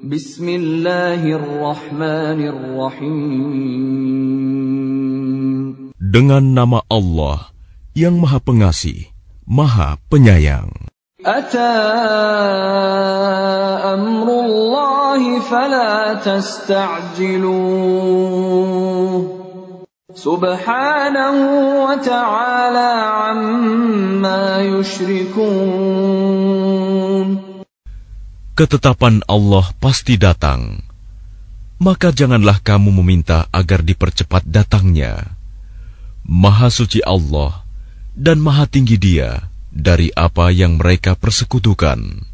Bismillahirrahmanirrahim. Dengan nama Allah yang Maha Pengasih, Maha Penyayang. Ata amrullahi fala tasta'jiluh. Subhanahu wa ta'ala amma yushrikun Ketetapan Allah pasti datang. Maka janganlah kamu meminta agar dipercepat datangnya. Maha suci Allah dan maha tinggi dia dari apa yang mereka persekutukan.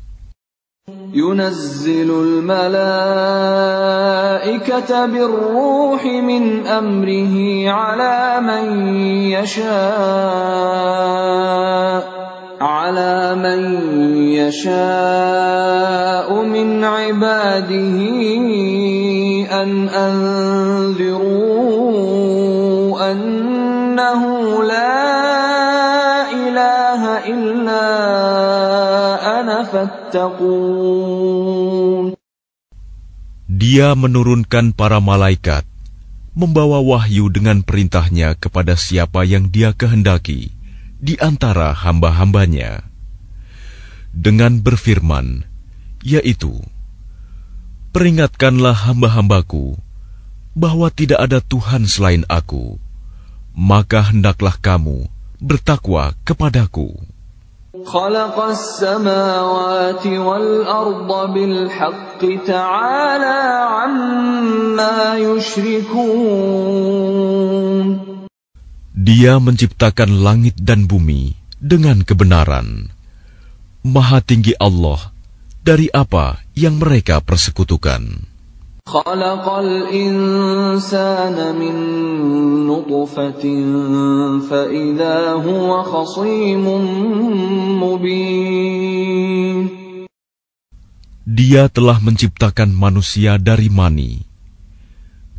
ينزل الملائكة بالروح من أمره على من يشاء على من يشاء من عباده أن أنذروا أنه لا إله إلا أنا فاتقون Dia menurunkan para malaikat, membawa wahyu dengan perintahnya kepada siapa yang dia kehendaki di antara hamba-hambanya dengan berfirman, yaitu, Peringatkanlah hamba-hambaku bahwa tidak ada Tuhan selain aku, maka hendaklah kamu bertakwa kepadaku. Dia menciptakan langit dan bumi dengan kebenaran. Maha tinggi Allah dari apa yang mereka persekutukan. Dia telah menciptakan manusia dari mani.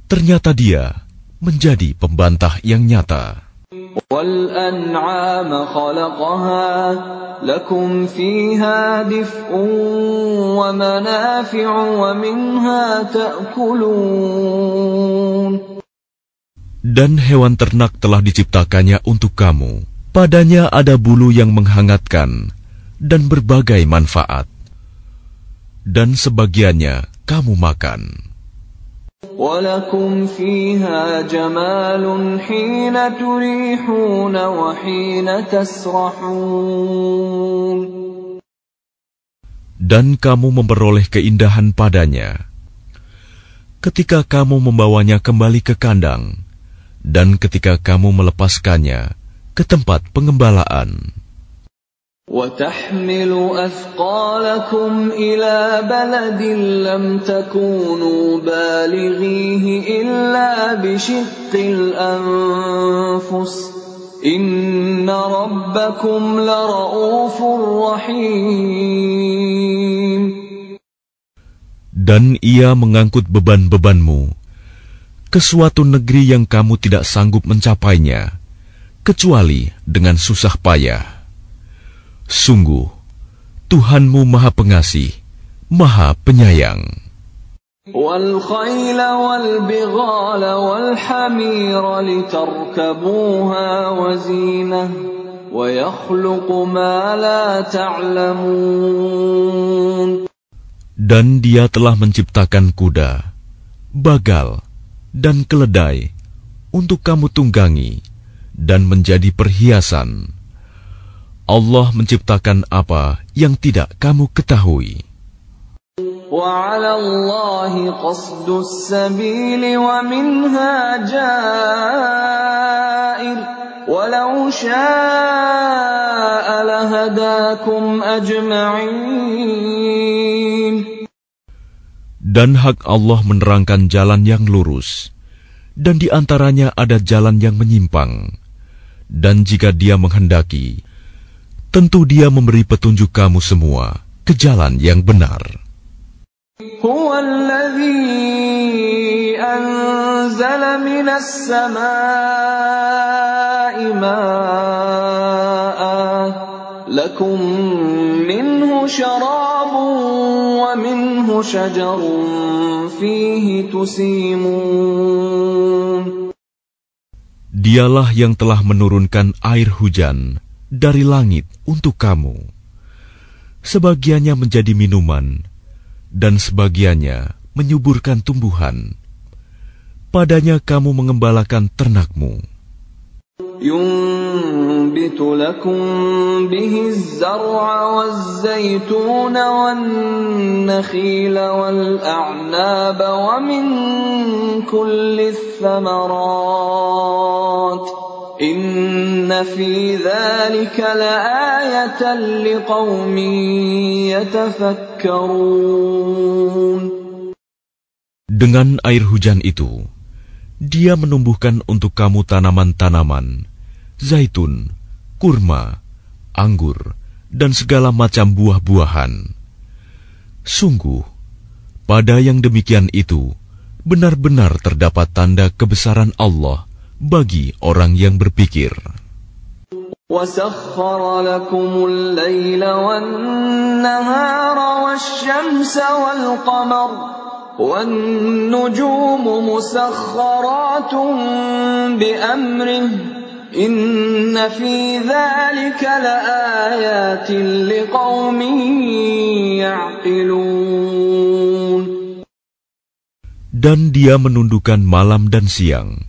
Ternyata dia menjadi pembantah yang nyata. والأنعام خلقها لكم فيها دفء ومنافع ومنها تأكلون Dan hewan ternak telah diciptakannya untuk kamu. Padanya ada bulu yang menghangatkan dan berbagai manfaat. Dan sebagiannya kamu makan. ولكم فيها جمال حين تريحون وحين تسرحون Dan kamu memperoleh keindahan padanya ketika kamu membawanya kembali ke kandang dan ketika kamu melepaskannya ke tempat pengembalaan. وتحمل أثقالكم إلى بلد لم تكونوا بالغيه إلا بشق الأنفس إن ربكم لرؤوف رحيم Dan ia mengangkut beban-bebanmu ke suatu negeri yang kamu tidak sanggup mencapainya, kecuali dengan susah payah. Sungguh, Tuhanmu Maha Pengasih, Maha Penyayang. Dan dia telah menciptakan kuda, bagal, dan keledai untuk kamu tunggangi dan menjadi perhiasan. Allah menciptakan apa yang tidak kamu ketahui. Dan hak Allah menerangkan jalan yang lurus, dan di antaranya ada jalan yang menyimpang. Dan jika dia menghendaki, tentu dia memberi petunjuk kamu semua ke jalan yang benar. لكم منه شراب ومنه شجر فيه تسيمون Dialah yang telah menurunkan air hujan dari langit untuk kamu. Sebagiannya menjadi minuman, dan sebagiannya menyuburkan tumbuhan. Padanya kamu mengembalakan ternakmu. ينبت لكم به الزرع والزيتون والنخيل والأعناب ومن كل الثمرات dengan air hujan itu, dia menumbuhkan untuk kamu tanaman-tanaman, zaitun, kurma, anggur, dan segala macam buah-buahan. Sungguh, pada yang demikian itu, benar-benar terdapat tanda kebesaran Allah bagi orang yang berpikir. وسخر لكم الليل والنهار والشمس والقمر والنجوم مسخرات بأمره إن في ذلك لآيات لقوم يعقلون Dan dia menundukkan malam dan siang,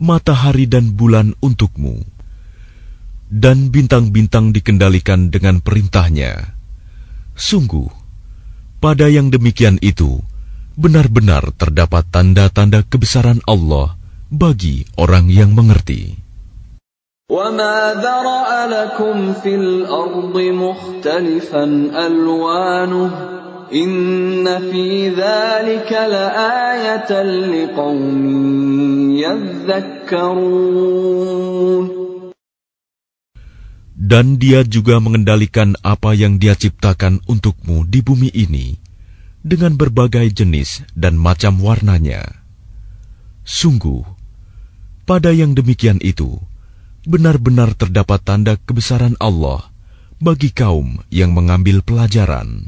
matahari dan bulan untukmu, dan bintang-bintang dikendalikan dengan perintahnya. Sungguh, pada yang demikian itu, benar-benar terdapat tanda-tanda kebesaran Allah bagi orang yang mengerti. وما ذرأ لكم في الأرض مختلفا ألوانه Inna fi dhalika liqaumin. Dan dia juga mengendalikan apa yang dia ciptakan untukmu di bumi ini dengan berbagai jenis dan macam warnanya. Sungguh, pada yang demikian itu, benar-benar terdapat tanda kebesaran Allah bagi kaum yang mengambil pelajaran.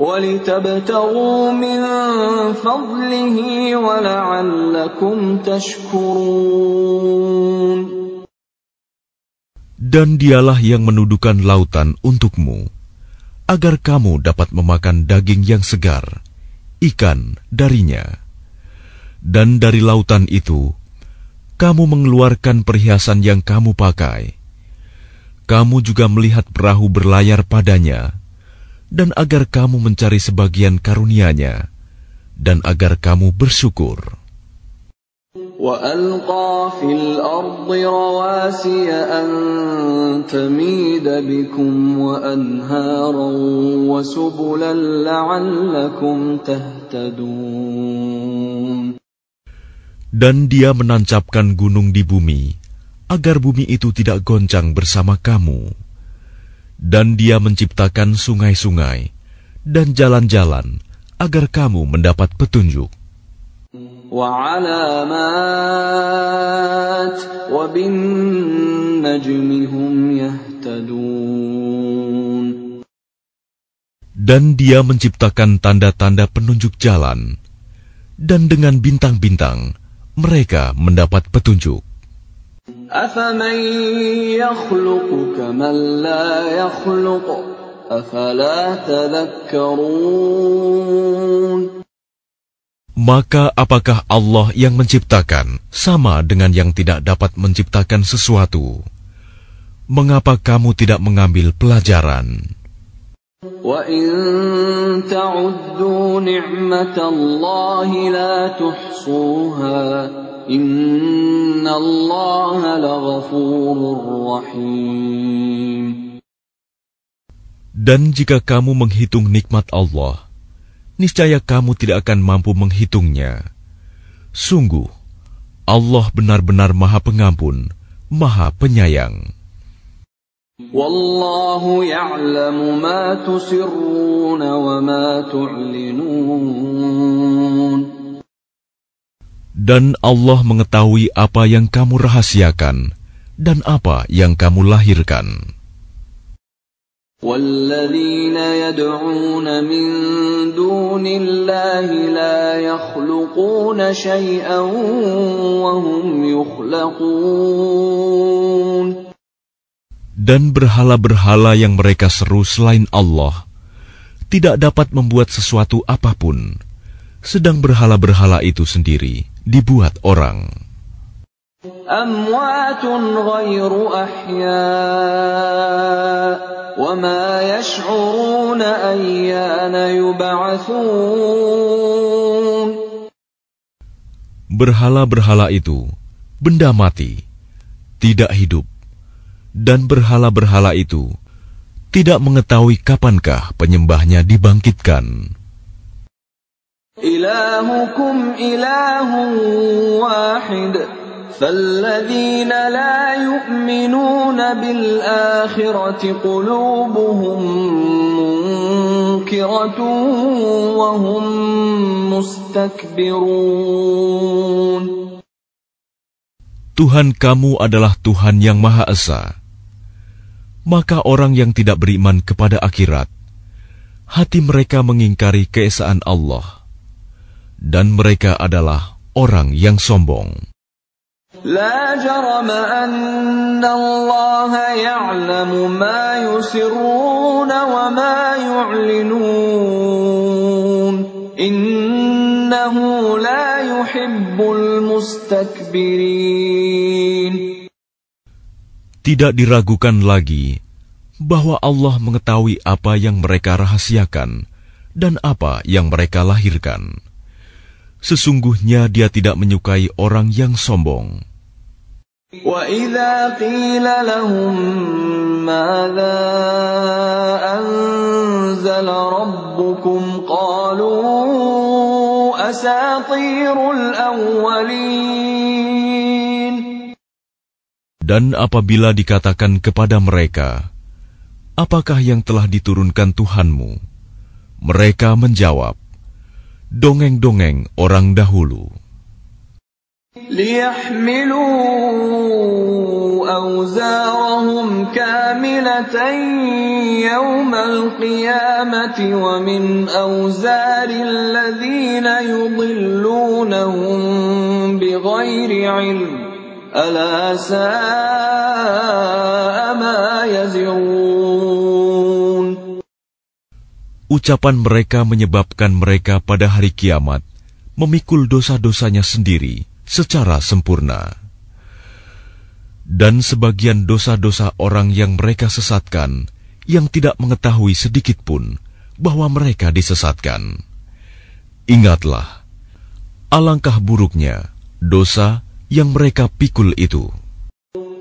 ولتبتغوا من فضله ولعلكم تشكرون Dan dialah yang menuduhkan lautan untukmu, agar kamu dapat memakan daging yang segar, ikan darinya. Dan dari lautan itu, kamu mengeluarkan perhiasan yang kamu pakai. Kamu juga melihat perahu berlayar padanya, dan agar kamu mencari sebagian karunia-Nya, dan agar kamu bersyukur. وألقى في الأرض رواسي أن تميد بكم وأنهارا وسبلا لعلكم تهتدون Dan dia menancapkan gunung di bumi, agar bumi itu tidak goncang bersama kamu. dan Dia menciptakan sungai-sungai dan jalan-jalan agar kamu mendapat petunjuk. Dan Dia menciptakan tanda-tanda penunjuk jalan, dan dengan bintang-bintang mereka mendapat petunjuk. أفمن يخلق كمن لا يخلق أفلا تذكرون Maka apakah Allah yang menciptakan sama dengan yang tidak dapat menciptakan sesuatu? Mengapa kamu tidak mengambil pelajaran? وإن تعدوا نعمة الله لا تحصوها dan jika kamu menghitung nikmat Allah, niscaya kamu tidak akan mampu menghitungnya. Sungguh, Allah benar-benar Maha Pengampun, Maha Penyayang. Wallahu ya'lamu ma tusirruna wa ma tu'linun. Dan Allah mengetahui apa yang kamu rahasiakan dan apa yang kamu lahirkan. والذين يدعون من دون الله لا يخلقون شيئا وهم يخلقون Dan berhala-berhala yang mereka seru selain Allah tidak dapat membuat sesuatu apapun, sedang berhala-berhala itu sendiri dibuat orang. Berhala-berhala itu benda mati, tidak hidup, dan berhala-berhala itu tidak mengetahui kapankah penyembahnya dibangkitkan. إلهكم إله واحد فالذين لا يؤمنون بالآخرة قلوبهم منكرة وهم مستكبرون Tuhan kamu adalah Tuhan yang Maha Esa. Maka orang yang tidak beriman kepada akhirat, hati mereka mengingkari keesaan Allah, dan mereka adalah orang yang sombong. لا جرم أن الله يعلم ما يسرون وما يعلنون إنه لا يحب المستكبرين Tidak diragukan lagi bahwa Allah mengetahui apa yang mereka rahasiakan dan apa yang mereka lahirkan. Sesungguhnya Dia tidak menyukai orang yang sombong. وإذا قيل لهم ماذا أنزل ربكم قالوا أساطير الأولين Dan apabila dikatakan kepada mereka, "Apakah yang telah diturunkan Tuhanmu?" Mereka menjawab, "Dongeng-dongeng orang dahulu." ليحملوا أوزارهم كاملة يوم القيامة ومن أوزار الذين يضلونهم بغير علم ألا ساء ما يزرون Ucapan mereka menyebabkan mereka pada hari kiamat memikul dosa-dosanya sendiri secara sempurna. Dan sebagian dosa-dosa orang yang mereka sesatkan, yang tidak mengetahui sedikit pun bahwa mereka disesatkan. Ingatlah, alangkah buruknya dosa yang mereka pikul itu.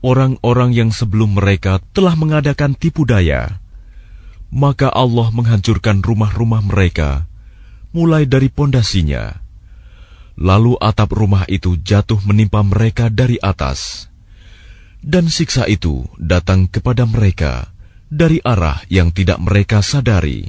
orang-orang yang sebelum mereka telah mengadakan tipu daya, maka Allah menghancurkan rumah-rumah mereka, mulai dari pondasinya. Lalu atap rumah itu jatuh menimpa mereka dari atas, dan siksa itu datang kepada mereka dari arah yang tidak mereka sadari.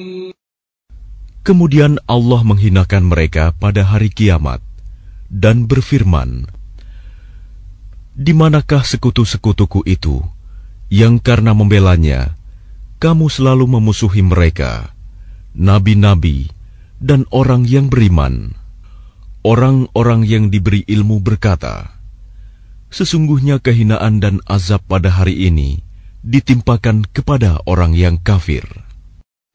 Kemudian Allah menghinakan mereka pada hari kiamat dan berfirman, Di manakah sekutu-sekutuku itu yang karena membelanya kamu selalu memusuhi mereka, nabi-nabi dan orang yang beriman? Orang-orang yang diberi ilmu berkata, Sesungguhnya kehinaan dan azab pada hari ini ditimpakan kepada orang yang kafir.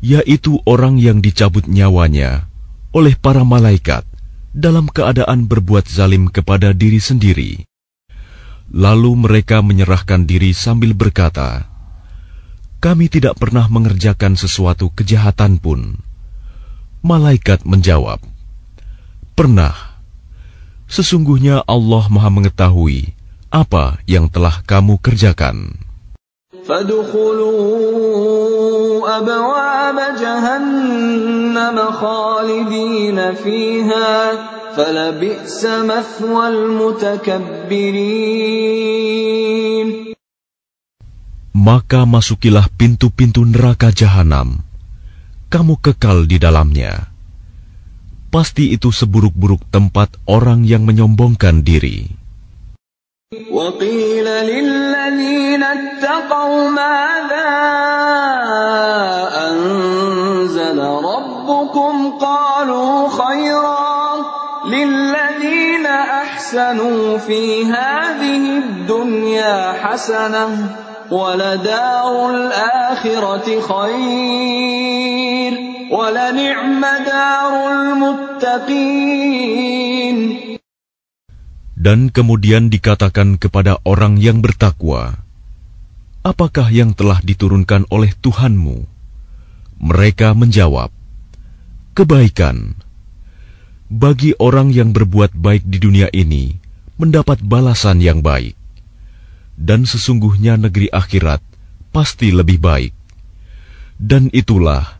yaitu orang yang dicabut nyawanya oleh para malaikat dalam keadaan berbuat zalim kepada diri sendiri. Lalu mereka menyerahkan diri sambil berkata kami tidak pernah mengerjakan sesuatu kejahatan pun. Malaikat menjawab pernah. Sesungguhnya Allah Maha Mengetahui apa yang telah kamu kerjakan. Maka masukilah pintu-pintu neraka jahanam. Kamu kekal di dalamnya Pasti itu seburuk-buruk tempat orang yang menyombongkan diri. وقيل للذين اتقوا ماذا أنزل ربكم قالوا خيرا للذين أحسنوا في هذه الدنيا حسنة ولدار الآخرة خير ولنعم دار المتقين dan kemudian dikatakan kepada orang yang bertakwa, "Apakah yang telah diturunkan oleh Tuhanmu?" Mereka menjawab, "Kebaikan." Bagi orang yang berbuat baik di dunia ini, mendapat balasan yang baik, dan sesungguhnya negeri akhirat pasti lebih baik, dan itulah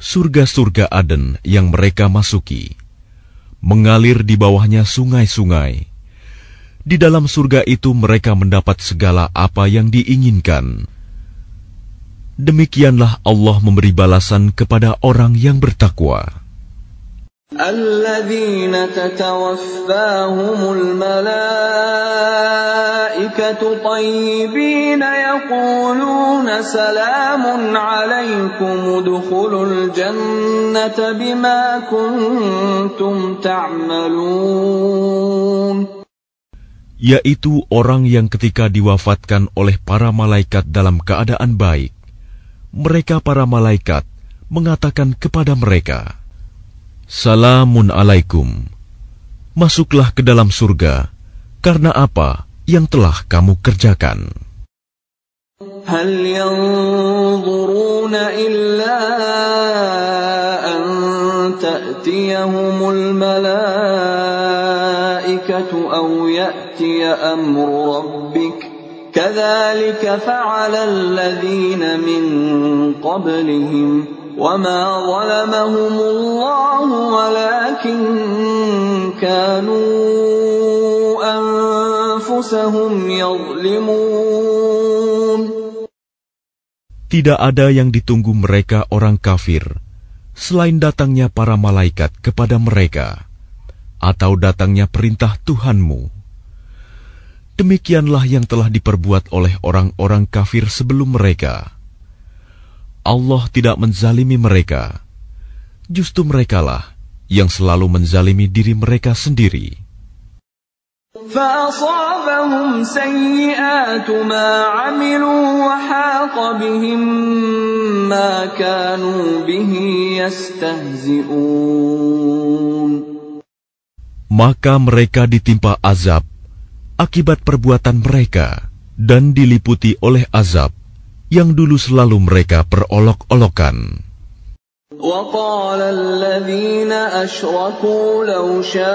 surga-surga Aden yang mereka masuki. Mengalir di bawahnya sungai-sungai. Di dalam surga itu mereka mendapat segala apa yang diinginkan. Demikianlah Allah memberi balasan kepada orang yang bertakwa. الذين تتوفاهم الملائكة طيبين يقولون سلام عليكم ادخلوا الجنة بما كنتم تعملون Yaitu orang yang ketika diwafatkan oleh para malaikat dalam keadaan baik, mereka para malaikat mengatakan kepada mereka, Salamun alaikum. Masuklah ke dalam surga karena apa yang telah kamu kerjakan. هل ينظرون إلا أن تأتيهم الملائكة أو يأتي أمر ربك كذلك فعل الذين من قبلهم وما ظلمهم الله ولكن كانوا أنفسهم يظلمون Tidak ada yang ditunggu mereka orang kafir selain datangnya para malaikat kepada mereka atau datangnya perintah Tuhanmu. Demikianlah yang telah diperbuat oleh orang-orang kafir sebelum mereka. Allah tidak menzalimi mereka. Justru merekalah yang selalu menzalimi diri mereka sendiri. فأصابهم سيئات ما عملوا وحاق بهم ما كانوا به يستهزئون Maka mereka ditimpa azab akibat perbuatan mereka dan diliputi oleh azab yang dulu selalu mereka perolok-olokan. وقال الذين أشركوا لو شاء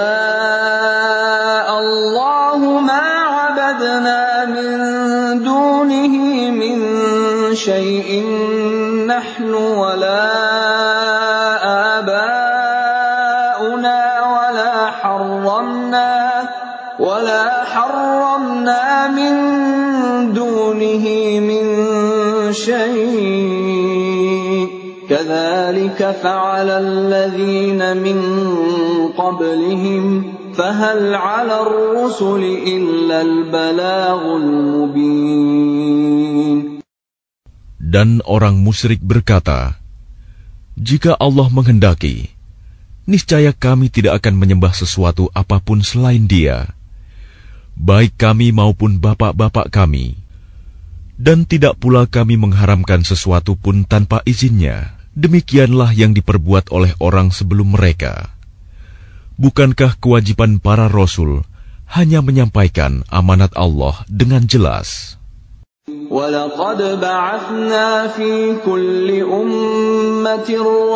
الله ما عبدنا من دونه من شيء نحن ولا شيء كذلك فعل الذين من قبلهم فهل على الرسل إلا البلاغ المبين Dan orang musyrik berkata, Jika Allah menghendaki, niscaya kami tidak akan menyembah sesuatu apapun selain dia, baik kami maupun bapak-bapak kami. Dan tidak pula kami mengharamkan sesuatu pun tanpa izinnya. Demikianlah yang diperbuat oleh orang sebelum mereka. Bukankah kewajiban para rasul hanya menyampaikan amanat Allah dengan jelas? ولقد بعثنا في كل أمة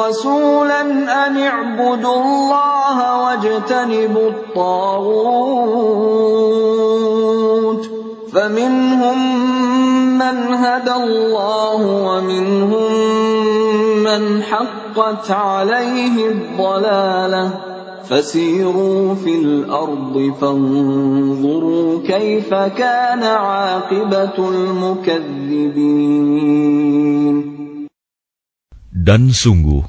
رسولا أن اعبدوا الله واجتنبوا الطاغوت فمنهم من هدى الله ومنهم من حقت عليه الضلاله فسيروا في الارض فانظروا كيف كان عاقبه المكذبين. Dan sungguh,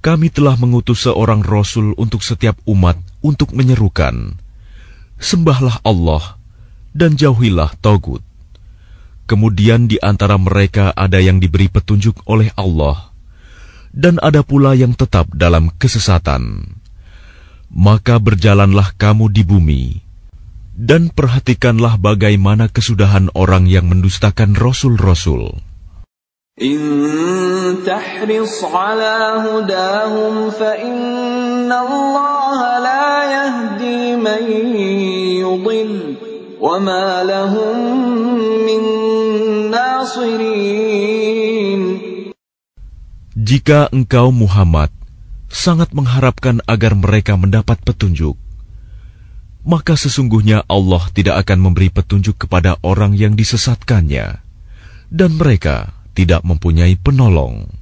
kami telah mengutus seorang rasul untuk setiap umat untuk menyerukan, Sembahlah Allah dan jauhilah Togut. Kemudian di antara mereka ada yang diberi petunjuk oleh Allah, dan ada pula yang tetap dalam kesesatan maka berjalanlah kamu di bumi, dan perhatikanlah bagaimana kesudahan orang yang mendustakan rasul-rasul. إن تحرص على هداهم فإن الله لا يهدي من يضل وما لهم من ناصرين Jika engkau Muhammad sangat mengharapkan agar mereka mendapat petunjuk, maka sesungguhnya Allah tidak akan memberi petunjuk kepada orang yang disesatkannya, dan mereka tidak mempunyai penolong.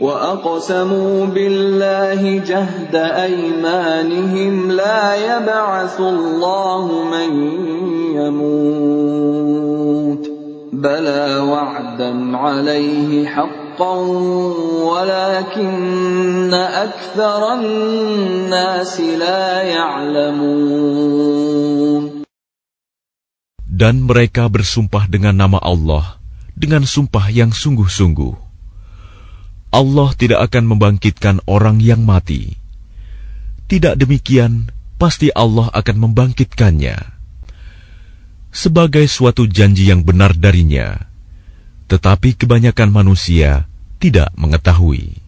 وأقسموا بالله جهد أيمانهم لا يبعث الله من يموت بلى وعدا عليه حقا ولكن أكثر الناس لا يعلمون Dan mereka bersumpah dengan nama Allah, dengan sumpah yang sungguh-sungguh. Allah tidak akan membangkitkan orang yang mati. Tidak demikian, pasti Allah akan membangkitkannya. Sebagai suatu janji yang benar darinya, tetapi kebanyakan manusia tidak mengetahui.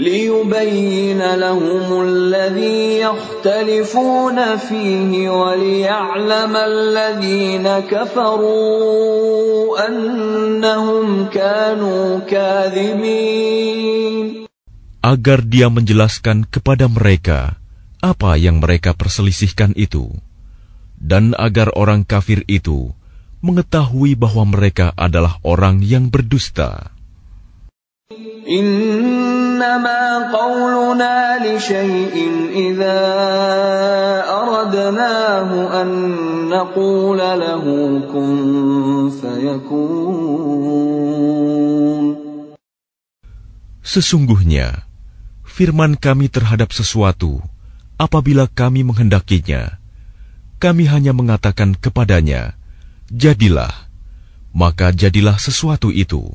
ليبين لهم الذي يختلفون فيه وليعلم الذين كفروا أنهم كانوا كاذبين agar dia menjelaskan kepada mereka apa yang mereka perselisihkan itu, dan agar orang kafir itu mengetahui bahwa mereka adalah orang yang berdusta. إنما قولنا لشيء إذا أردناه أن نقول له كن فيكون Sesungguhnya, firman kami terhadap sesuatu, apabila kami menghendakinya, kami hanya mengatakan kepadanya, "Jadilah," maka jadilah sesuatu itu.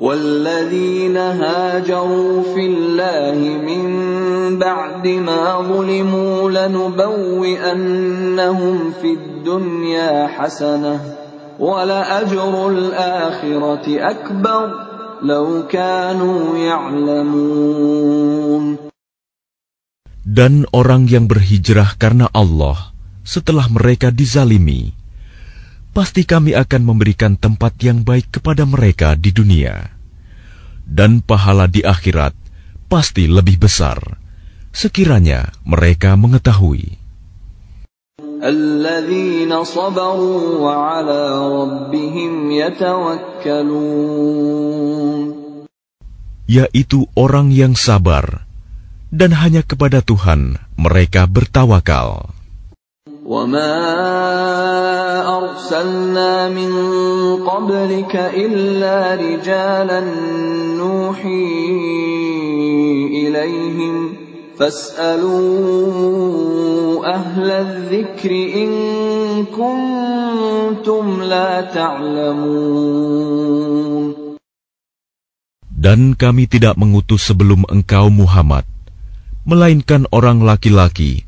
والذين هاجروا في الله من بعد ما ظلموا لنبوئنهم في الدنيا حسنة ولأجر الآخرة أكبر لو كانوا يعلمون Dan orang yang berhijrah karena Allah setelah mereka dizalimi, pasti kami akan memberikan tempat yang baik kepada mereka di dunia. Dan pahala di akhirat pasti lebih besar, sekiranya mereka mengetahui. Yaitu orang yang sabar, dan hanya kepada Tuhan mereka bertawakal. وما أرسلنا من قبلك إلا رجالا نوحي إليهم فاسألوا أهل الذكر إن كنتم لا تعلمون Dan kami tidak mengutus sebelum engkau Muhammad, melainkan orang laki-laki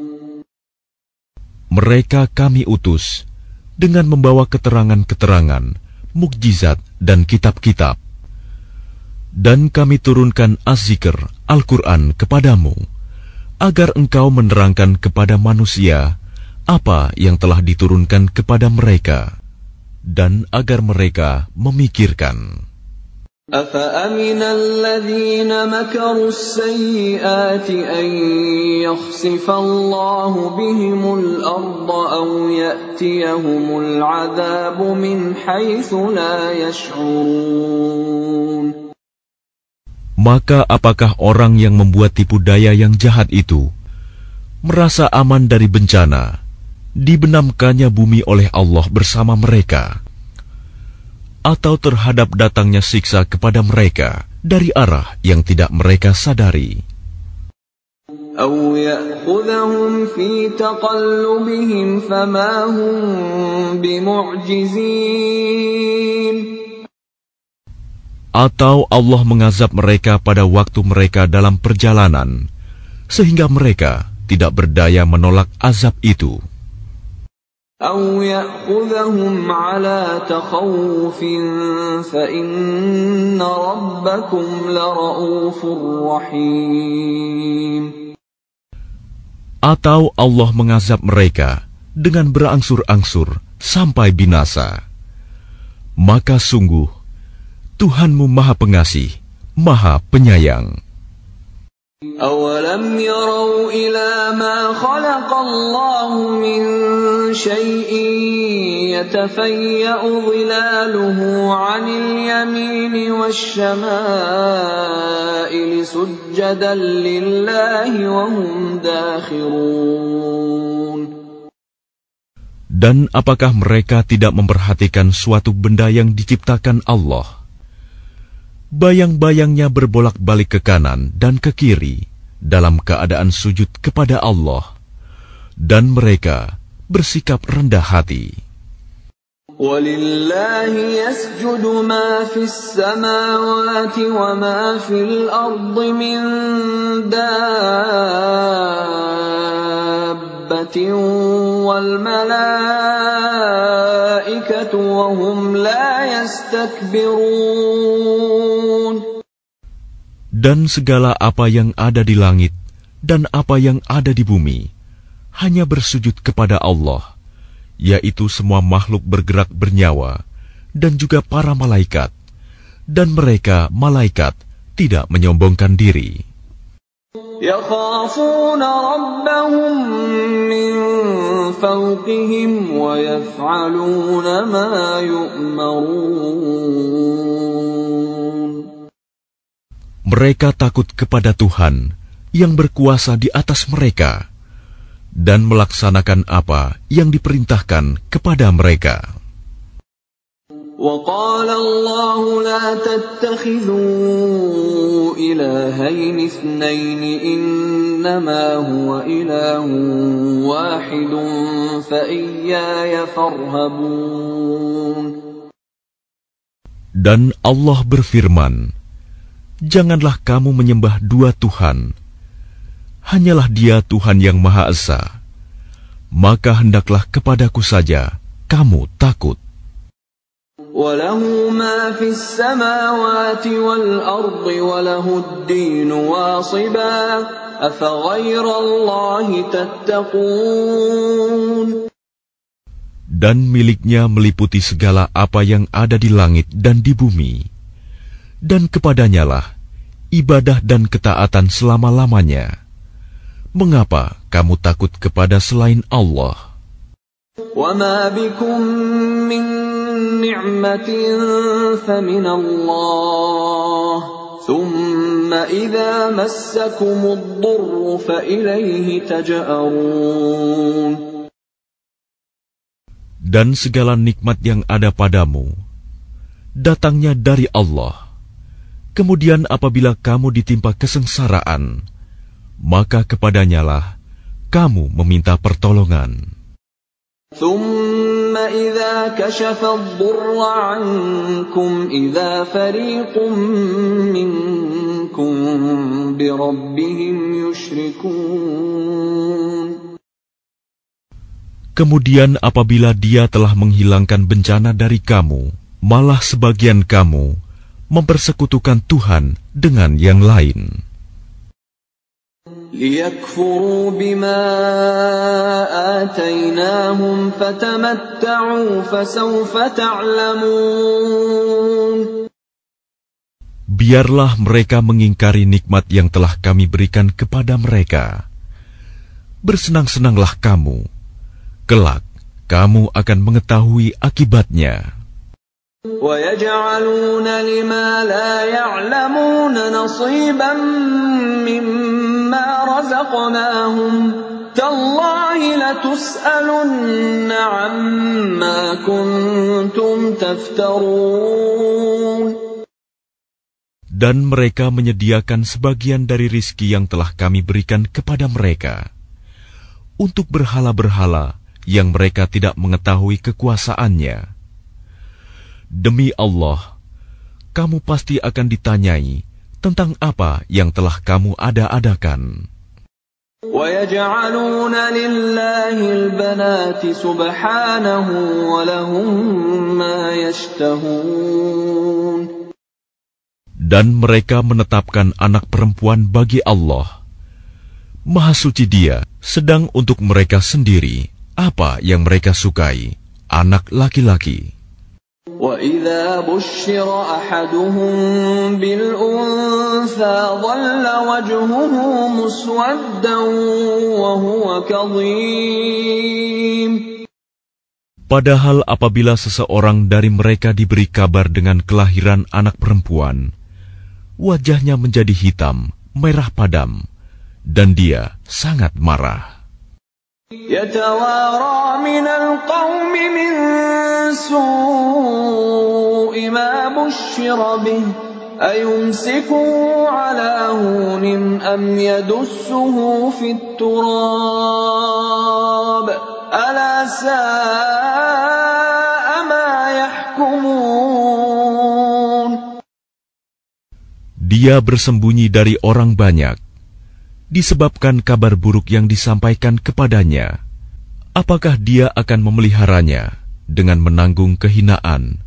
Mereka kami utus dengan membawa keterangan-keterangan, mukjizat dan kitab-kitab. Dan kami turunkan Az-Zikr, Al-Quran kepadamu agar engkau menerangkan kepada manusia apa yang telah diturunkan kepada mereka, dan agar mereka memikirkan. أفأمن الذين مكروا السيئات أن يخسف الله بهم الأرض أو يأتيهم العذاب من حيث لا يشعرون maka apakah orang yang membuat tipu daya yang jahat itu merasa aman dari bencana, dibenamkannya bumi oleh Allah bersama mereka, atau terhadap datangnya siksa kepada mereka dari arah yang tidak mereka sadari? أو يأخذهم في تقلبهم فما هم بمعجزين atau Allah mengazab mereka pada waktu mereka dalam perjalanan, sehingga mereka tidak berdaya menolak azab itu. Atau Allah mengazab mereka dengan berangsur-angsur sampai binasa. Maka sungguh Tuhanmu Maha Pengasih, Maha Penyayang. أولم يروا إلى ما خلق الله من شيء يتفيأ ظلاله عن اليمين والشمائل سجدا لله وهم داخرون Dan apakah mereka tidak memperhatikan suatu benda yang diciptakan Allah? bayang-bayangnya berbolak-balik ke kanan dan ke kiri dalam keadaan sujud kepada Allah, dan mereka bersikap rendah hati. ولله يسجد ما في السماوات وما في الأرض من dan segala apa yang ada di langit dan apa yang ada di bumi hanya bersujud kepada Allah, yaitu semua makhluk bergerak bernyawa dan juga para malaikat, dan mereka malaikat tidak menyombongkan diri. يخافون ربهم من فوقهم ويفعلون ما يؤمرون Mereka takut kepada Tuhan yang berkuasa di atas mereka dan melaksanakan apa yang diperintahkan kepada mereka. وقال الله لا تتخذوا إلهين اثنين إنما هو إله واحد فإياي فارهبون Dan Allah berfirman, Janganlah kamu menyembah dua Tuhan, hanyalah dia Tuhan yang Maha Esa. Maka hendaklah kepadaku saja kamu takut. وله ما في السماوات والأرض وله الدين واصبا أفغير الله تتقون Dan miliknya meliputi segala apa yang ada di langit dan di bumi. Dan kepadanya lah ibadah dan ketaatan selama-lamanya. Mengapa kamu takut kepada selain Allah? وما بكم من نعمة فمن الله ثم إذا مسكم الضر فإليه تجأرون Dan segala nikmat yang ada padamu datangnya dari Allah. Kemudian apabila kamu ditimpa kesengsaraan, maka kepadanyalah kamu meminta pertolongan. ثم إذا كشف الضر عنكم إذا فريق منكم بربهم يشركون Kemudian apabila dia telah menghilangkan bencana dari kamu, malah sebagian kamu mempersekutukan Tuhan dengan yang lain. ليكفروا بما آتيناهم فتمتعوا فسوف تعلمون Biarlah mereka mengingkari nikmat yang telah kami berikan kepada mereka. Bersenang-senanglah kamu. Kelak, kamu akan mengetahui akibatnya. ويجعلون لما لا يعلمون نصيبا مما رزقناهم تالله لتسألن عما كنتم تفترون Dan mereka menyediakan sebagian dari rizki yang telah kami berikan kepada mereka untuk berhala-berhala yang mereka tidak mengetahui kekuasaannya. Demi Allah, kamu pasti akan ditanyai tentang apa yang telah kamu ada-adakan. Dan mereka menetapkan anak perempuan bagi Allah. Maha suci dia, sedang untuk mereka sendiri, apa yang mereka sukai, anak laki-laki. وإذا بشر أحدهم بالأنثى ظل وجهه مسودا وهو كظيم Padahal apabila seseorang dari mereka diberi kabar dengan kelahiran anak perempuan, wajahnya menjadi hitam, merah padam, dan dia sangat marah. يتوارى من القوم من سوء ما بشر به أيمسكه على هون أم يدسه في التراب ألا ساء ما يحكمون Dia bersembunyi dari orang banyak, disebabkan kabar buruk yang disampaikan kepadanya. Apakah dia akan memeliharanya dengan menanggung kehinaan,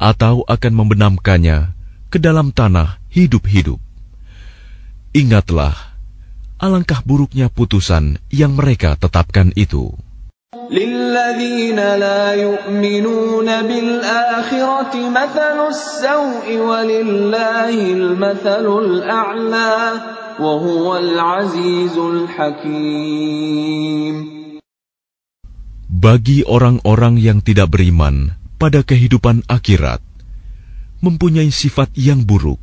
atau akan membenamkannya ke dalam tanah hidup-hidup? Ingatlah, alangkah buruknya putusan yang mereka tetapkan itu. للذين لا يؤمنون بالآخرة مثل السوء ولله المثل الأعلى وهو العزيز الحكيم Bagi orang-orang yang tidak beriman pada kehidupan akhirat, mempunyai sifat yang buruk.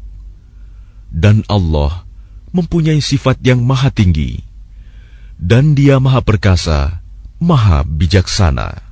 Dan Allah mempunyai sifat yang maha tinggi, dan Dia maha perkasa, maha bijaksana.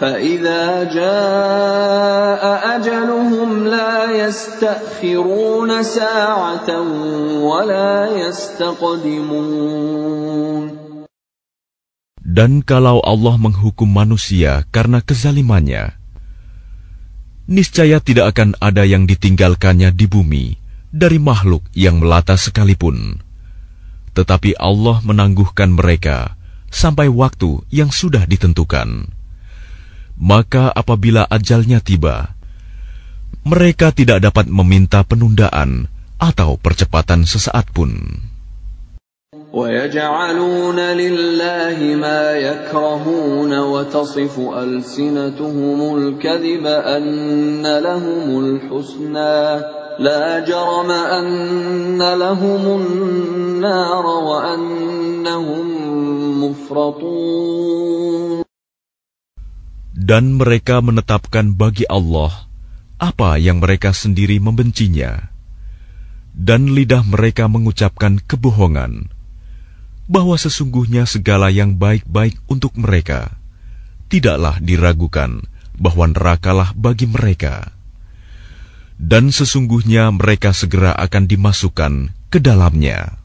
فإذا جاء أجلهم لا يستأخرون ساعة ولا يستقدمون Dan kalau Allah menghukum manusia karena kezalimannya, niscaya tidak akan ada yang ditinggalkannya di bumi dari makhluk yang melata sekalipun. Tetapi Allah menangguhkan mereka sampai waktu yang sudah ditentukan. Maka apabila ajalnya tiba, mereka tidak dapat meminta penundaan atau percepatan sesaat pun. ويجعلون لله ما يكرهون وتصف ألسنتهم الكذب أن لهم الحسنى لا جرم أن لهم النار وأنهم مفرطون dan mereka menetapkan bagi Allah apa yang mereka sendiri membencinya. Dan lidah mereka mengucapkan kebohongan, bahwa sesungguhnya segala yang baik-baik untuk mereka, tidaklah diragukan bahwa nerakalah bagi mereka. Dan sesungguhnya mereka segera akan dimasukkan ke dalamnya.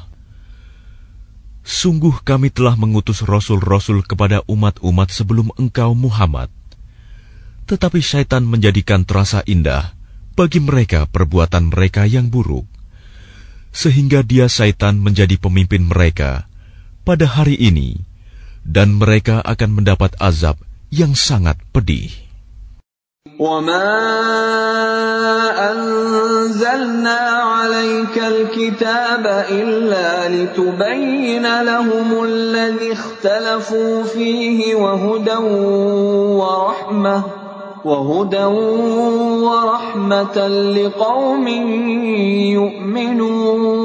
Sungguh kami telah mengutus rasul-rasul kepada umat-umat sebelum engkau Muhammad. Tetapi syaitan menjadikan terasa indah bagi mereka perbuatan mereka yang buruk. Sehingga dia syaitan menjadi pemimpin mereka pada hari ini, dan mereka akan mendapat azab yang sangat pedih. وما أنزلنا عليك الكتاب إلا لتبين لهم الذي اختلفوا فيه وهدى ورحمة وهدى ورحمة لقوم يؤمنون.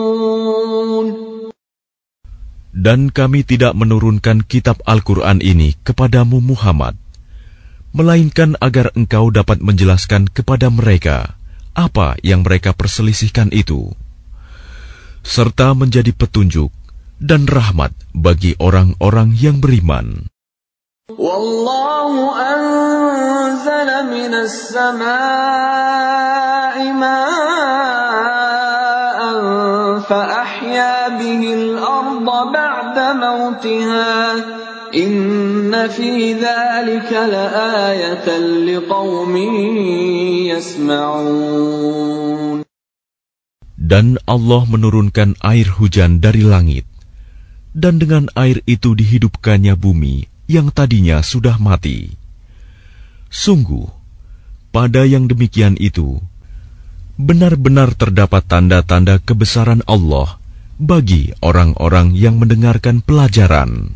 Dan kami tidak menurunkan kitab Al-Quran ini kepadamu Muhammad, melainkan agar engkau dapat menjelaskan kepada mereka apa yang mereka perselisihkan itu, serta menjadi petunjuk dan rahmat bagi orang-orang yang beriman. Wallahu anzala minas samai ma'an fa'ahya bihil arda ba'da. In dan Allah menurunkan air hujan dari langit. Dan dengan air itu dihidupkannya bumi yang tadinya sudah mati. Sungguh, pada yang demikian itu, benar-benar terdapat tanda-tanda kebesaran Allah bagi orang-orang yang mendengarkan pelajaran.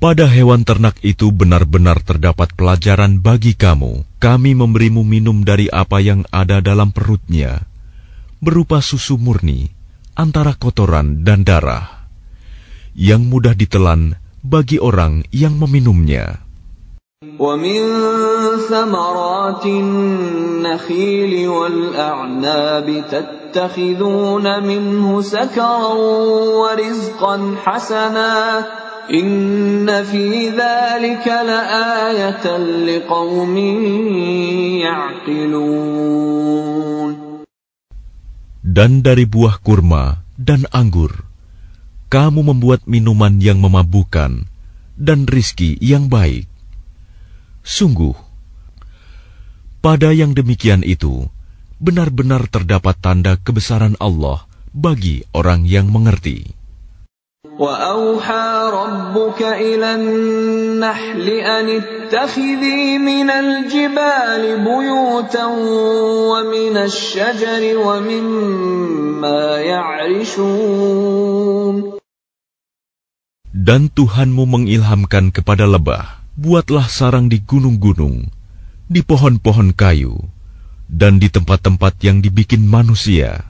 pada hewan ternak itu benar-benar terdapat pelajaran bagi kamu. Kami memberimu minum dari apa yang ada dalam perutnya, berupa susu murni antara kotoran dan darah, yang mudah ditelan bagi orang yang meminumnya. ومن ثمرات النخيل والأعناب تتخذون منه سكرا ورزقا حسنا dan dari buah kurma dan anggur, kamu membuat minuman yang memabukan dan rizki yang baik. Sungguh, pada yang demikian itu, benar-benar terdapat tanda kebesaran Allah bagi orang yang mengerti. وأوحى ربك إلى النحل أن اتخذي من الجبال بيوتا ومن الشجر ومما يعرشون Dan Tuhanmu mengilhamkan kepada lebah, buatlah sarang di gunung-gunung, di pohon-pohon kayu, dan di tempat-tempat yang dibikin manusia.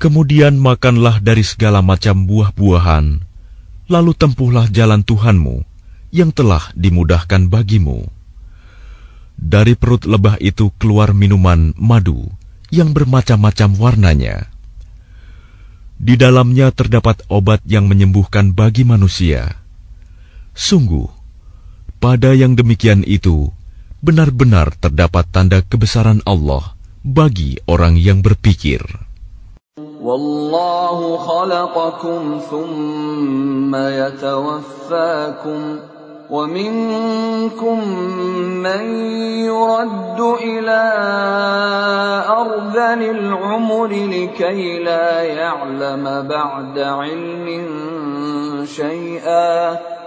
Kemudian makanlah dari segala macam buah-buahan, lalu tempuhlah jalan Tuhanmu yang telah dimudahkan bagimu. Dari perut lebah itu keluar minuman madu yang bermacam-macam warnanya. Di dalamnya terdapat obat yang menyembuhkan bagi manusia Sungguh, pada yang demikian itu benar-benar terdapat tanda kebesaran Allah bagi orang yang berpikir. Wallahu khalaqakum thumma yatawaffakum wa minkum man yuraddu ila ardhanil umri likay la ya'lama ba'da ilmin syai'a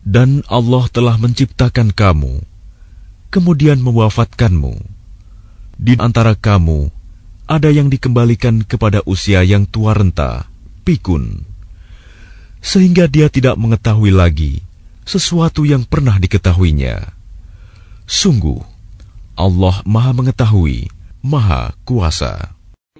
dan Allah telah menciptakan kamu, kemudian mewafatkanmu. Di antara kamu, ada yang dikembalikan kepada usia yang tua renta, pikun. Sehingga dia tidak mengetahui lagi sesuatu yang pernah diketahuinya. Sungguh, Allah maha mengetahui, maha kuasa.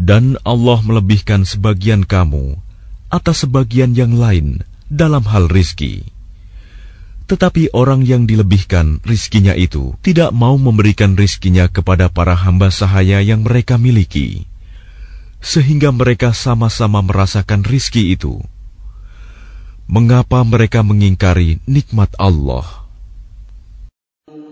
Dan Allah melebihkan sebagian kamu atas sebagian yang lain dalam hal rizki. Tetapi orang yang dilebihkan rizkinya itu tidak mau memberikan rizkinya kepada para hamba sahaya yang mereka miliki, sehingga mereka sama-sama merasakan rizki itu. Mengapa mereka mengingkari nikmat Allah?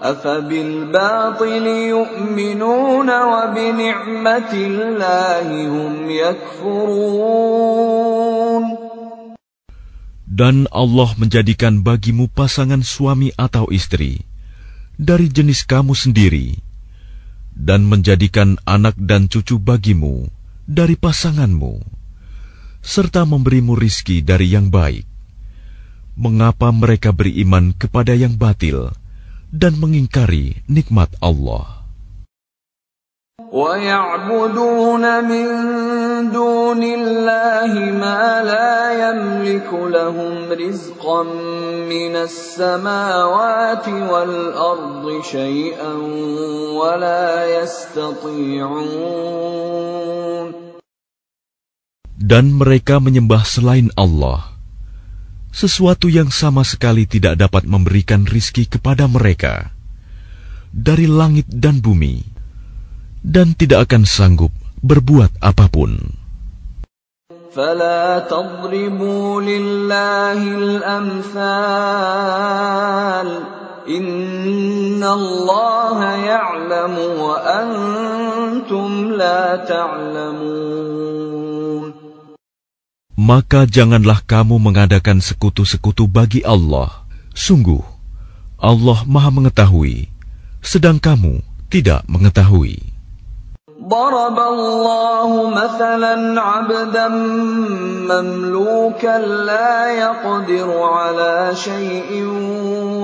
أفبالباطل يؤمنون وبنعمة الله هم يكفرون Dan Allah menjadikan bagimu pasangan suami atau istri dari jenis kamu sendiri, dan menjadikan anak dan cucu bagimu dari pasanganmu, serta memberimu rizki dari yang baik. Mengapa mereka beriman kepada yang batil? dan mengingkari nikmat Allah. ويعبدون من دون الله ما لا يملك لهم رزقا من السماوات والأرض شيئا ولا يستطيعون Dan mereka menyembah selain Allah, sesuatu yang sama sekali tidak dapat memberikan rizki kepada mereka dari langit dan bumi dan tidak akan sanggup berbuat apapun. فلا تضربوا لله الأمثال إن الله يعلم وأنتم لا تعلمون Maka janganlah kamu mengadakan sekutu-sekutu bagi Allah. Sungguh, Allah maha mengetahui, sedang kamu tidak mengetahui. ضرب الله مثلا عبدا مملوكا لا يقدر على شيء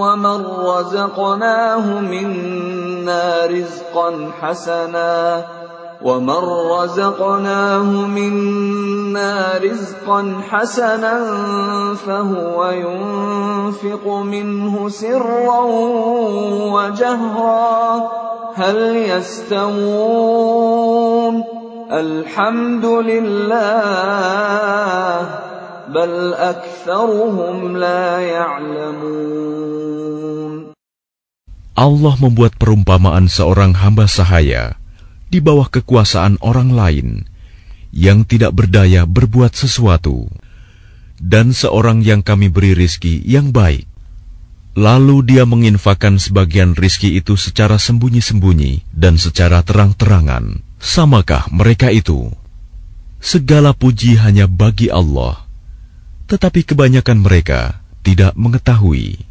ومن رزقناه منا رزقا حسنا ومن رزقناه منا رزقا حسنا فهو ينفق منه سرا وجهرا هل يستوون؟ الحمد لله بل أكثرهم لا يعلمون. Allah membuat perumpamaan seorang hamba sahaya. Di bawah kekuasaan orang lain yang tidak berdaya berbuat sesuatu, dan seorang yang kami beri rizki yang baik. Lalu dia menginfakkan sebagian rizki itu secara sembunyi-sembunyi dan secara terang-terangan. Samakah mereka itu? Segala puji hanya bagi Allah, tetapi kebanyakan mereka tidak mengetahui.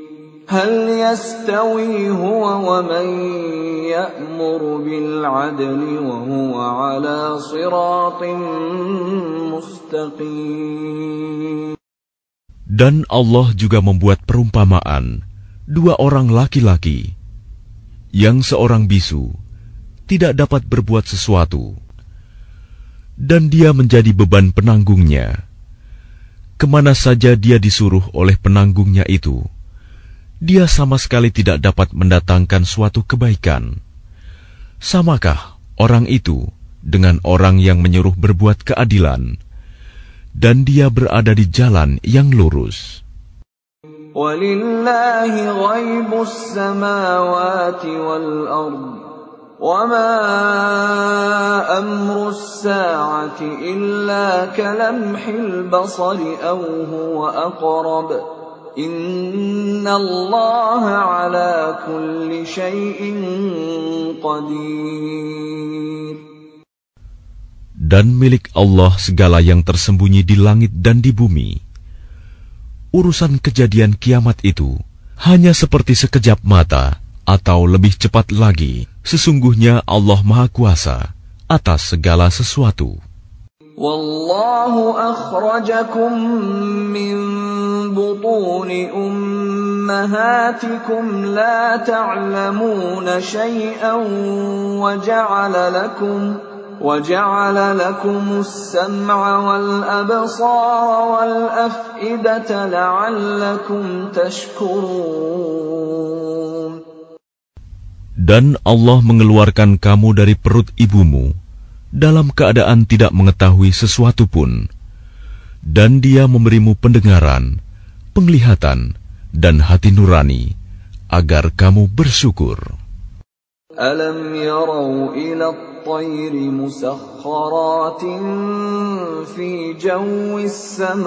هل يستوي هو ومن يأمر بالعدل وهو على صراط مستقيم Dan Allah juga membuat perumpamaan dua orang laki-laki yang seorang bisu tidak dapat berbuat sesuatu dan dia menjadi beban penanggungnya. Kemana saja dia disuruh oleh penanggungnya itu, dia sama sekali tidak dapat mendatangkan suatu kebaikan. Samakah orang itu dengan orang yang menyuruh berbuat keadilan, dan dia berada di jalan yang lurus? ولله غيب السماوات والأرض وما أمر الساعة إلا كلمح البصر أو هو أقرب Innallaha ala kulli shayin qadir. Dan milik Allah segala yang tersembunyi di langit dan di bumi. Urusan kejadian kiamat itu hanya seperti sekejap mata atau lebih cepat lagi. Sesungguhnya Allah Maha Kuasa atas segala sesuatu. والله أخرجكم من بطون أمهاتكم لا تعلمون شيئا وجعل لكم وجعل لكم السمع والأبصار والأفئدة لعلكم تشكرون Dan Allah mengeluarkan kamu dari perut ibumu dalam keadaan tidak mengetahui sesuatu pun, dan Dia memberimu pendengaran, penglihatan, dan hati nurani agar kamu bersyukur. ألم يروا إلى الطير مسخرات في جو السماء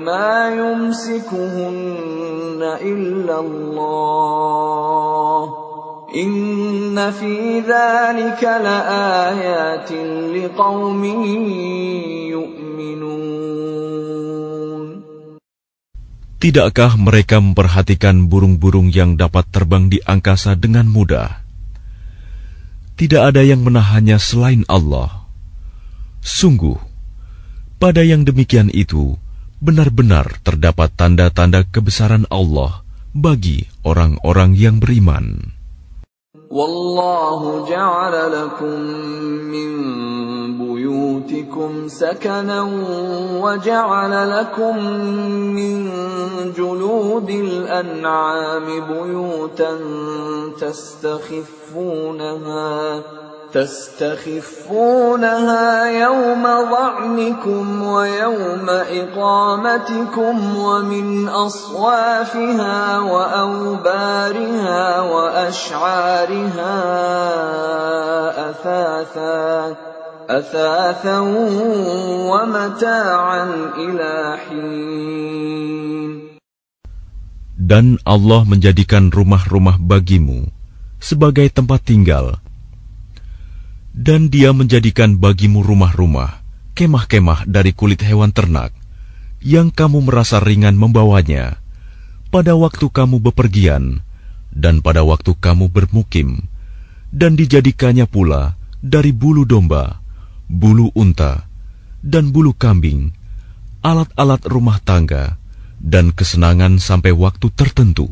ما يمسكهن إلا الله Tidakkah mereka memperhatikan burung-burung yang dapat terbang di angkasa dengan mudah? Tidak ada yang menahannya selain Allah. Sungguh, pada yang demikian itu benar-benar terdapat tanda-tanda kebesaran Allah bagi orang-orang yang beriman. والله جعل لكم من بيوتكم سكنا وجعل لكم من جلود الأنعام بيوتا تستخفونها تستخفونها يوم ظعنكم ويوم إقامتكم ومن أصوافها وأوبارها وأشعارها أثاثا أثاثا ومتاعا إلى حين. Dan Allah menjadikan rumah-rumah bagimu sebagai tempat tinggal dan dia menjadikan bagimu rumah-rumah, kemah-kemah dari kulit hewan ternak, yang kamu merasa ringan membawanya, pada waktu kamu bepergian, dan pada waktu kamu bermukim, dan dijadikannya pula dari bulu domba, bulu unta, dan bulu kambing, alat-alat rumah tangga, dan kesenangan sampai waktu tertentu.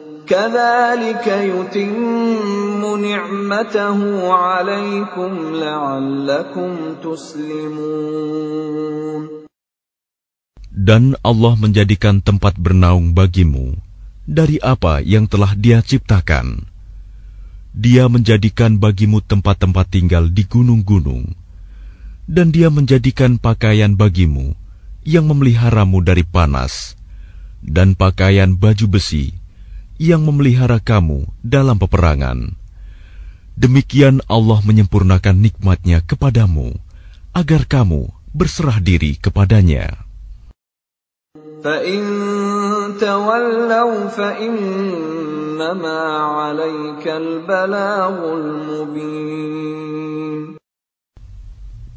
كذلك يتم نعمته عليكم لعلكم تسلمون Dan Allah menjadikan tempat bernaung bagimu dari apa yang telah Dia ciptakan. Dia menjadikan bagimu tempat-tempat tinggal di gunung-gunung, dan Dia menjadikan pakaian bagimu yang memeliharamu dari panas, dan pakaian baju besi yang memelihara kamu dalam peperangan. Demikian Allah menyempurnakan nikmatnya kepadamu, agar kamu berserah diri kepadanya.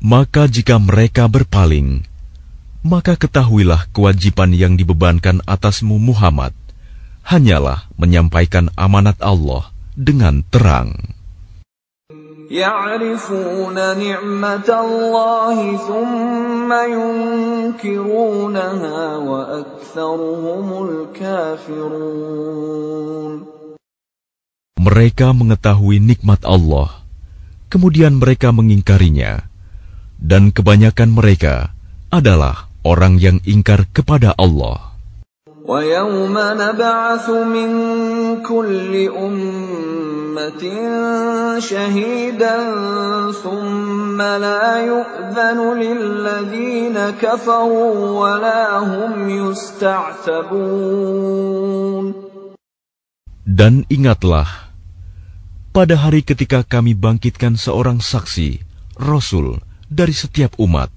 Maka jika mereka berpaling, maka ketahuilah kewajiban yang dibebankan atasmu Muhammad hanyalah menyampaikan amanat Allah dengan terang. Mereka mengetahui nikmat Allah, kemudian mereka mengingkarinya, dan kebanyakan mereka adalah orang yang ingkar kepada Allah. ويوم نبعث من كل أمة شهيدا ثم لا يؤذن للذين كفروا ولا هم يستعتبون Dan ingatlah, pada hari ketika kami bangkitkan seorang saksi, Rasul, dari setiap umat,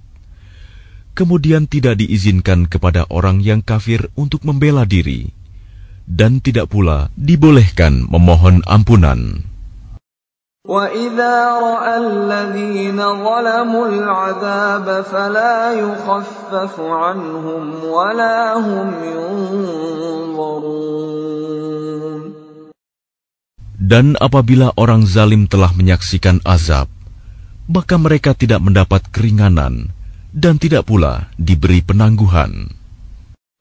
kemudian tidak diizinkan kepada orang yang kafir untuk membela diri, dan tidak pula dibolehkan memohon ampunan. وَإِذَا رَأَى الَّذِينَ ظَلَمُوا الْعَذَابَ فَلَا يُخَفَّفُ عَنْهُمْ وَلَا هُمْ يُنظَرُونَ Dan apabila orang zalim telah menyaksikan azab, maka mereka tidak mendapat keringanan dan tidak pula diberi penangguhan.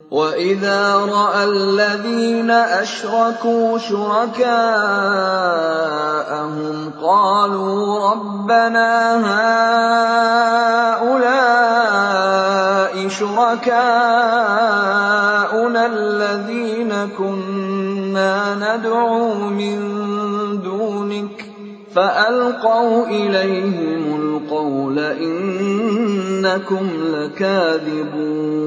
وَإِذَا رَأَى الَّذِينَ أَشْرَكُوا شُرَكَاءَهُمْ قَالُوا رَبَّنَا هَٰؤُلَاءِ شُرَكَاؤُنَا الَّذِينَ كُنَّا نَدْعُو مِن دُونِكَ فألقوا إليهم القول إنكم لكاذبون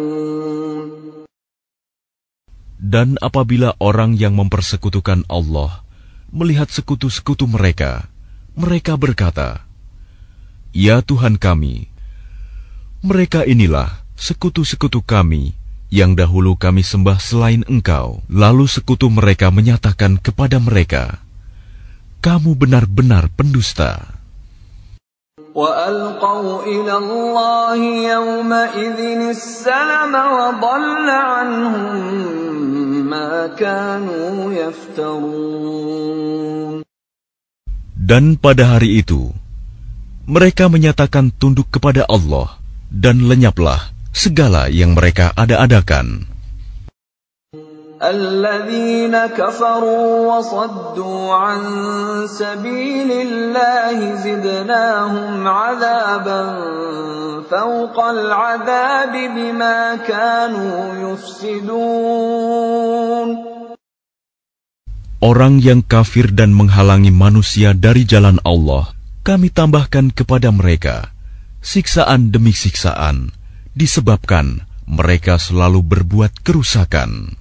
Dan apabila orang yang mempersekutukan Allah melihat sekutu-sekutu mereka, mereka berkata, Ya Tuhan kami, mereka inilah sekutu-sekutu kami yang dahulu kami sembah selain engkau. Lalu sekutu mereka menyatakan kepada mereka, Kamu benar-benar pendusta. وألقوا إلى الله يومئذ السلم وضل عنهم ما كانوا يفترون Dan pada hari itu, mereka menyatakan tunduk kepada Allah dan lenyaplah segala yang mereka ada-adakan. الذين كفروا وصدوا عن سبيل الله زدناهم عذابا فوق العذاب بما كانوا يفسدون Orang yang kafir dan menghalangi manusia dari jalan Allah, kami tambahkan kepada mereka siksaan demi siksaan, disebabkan mereka selalu berbuat kerusakan.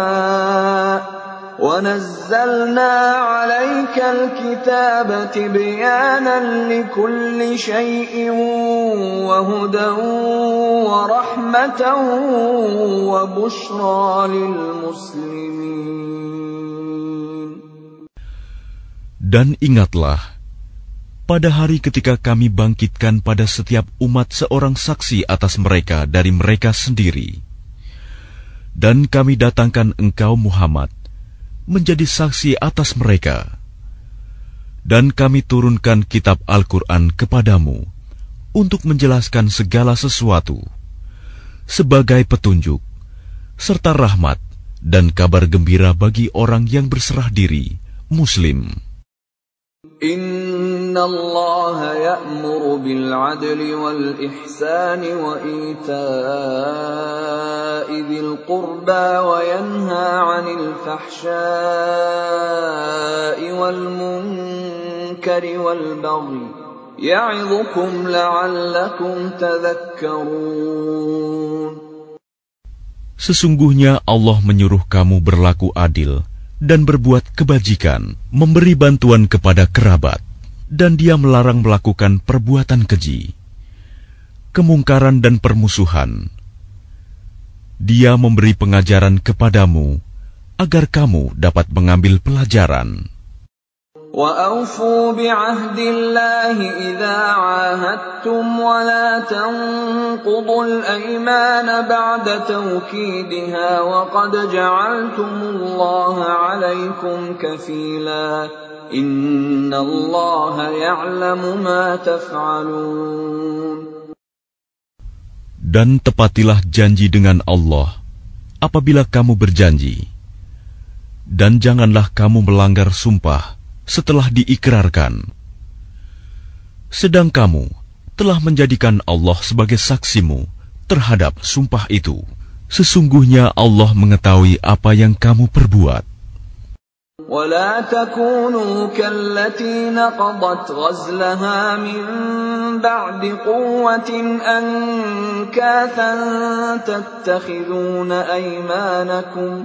ونزلنا عليك الكتاب تبيانا لكل شيء وهدى ورحمة وبشرى للمسلمين Dan ingatlah, pada hari ketika kami bangkitkan pada setiap umat seorang saksi atas mereka dari mereka sendiri. Dan kami datangkan engkau Muhammad menjadi saksi atas mereka. Dan kami turunkan kitab Al-Quran kepadamu untuk menjelaskan segala sesuatu sebagai petunjuk serta rahmat dan kabar gembira bagi orang yang berserah diri, Muslim. Inna Allah bil adli wal ihsani wa ita'i dhil qurba wa yanha 'anil fahsha'i wal wal Sesungguhnya Allah menyuruh kamu berlaku adil dan berbuat kebajikan, memberi bantuan kepada kerabat, dan Dia melarang melakukan perbuatan keji, kemungkaran, dan permusuhan. Dia memberi pengajaran kepadamu agar kamu dapat mengambil pelajaran. وأوفوا بعهد الله إذا عاهدتم ولا تنقضوا الأيمان بعد توكيدها وقد جعلتم الله عليكم كفيلا إن الله يعلم ما تفعلون Dan tepatilah janji dengan Allah apabila kamu berjanji. Dan janganlah kamu melanggar sumpah setelah diikrarkan. Sedang kamu telah menjadikan Allah sebagai saksimu terhadap sumpah itu. Sesungguhnya Allah mengetahui apa yang kamu perbuat. ولا تكونوا كالتي نقضت غزلها من بعد قوة أنكاثا تتخذون أيمانكم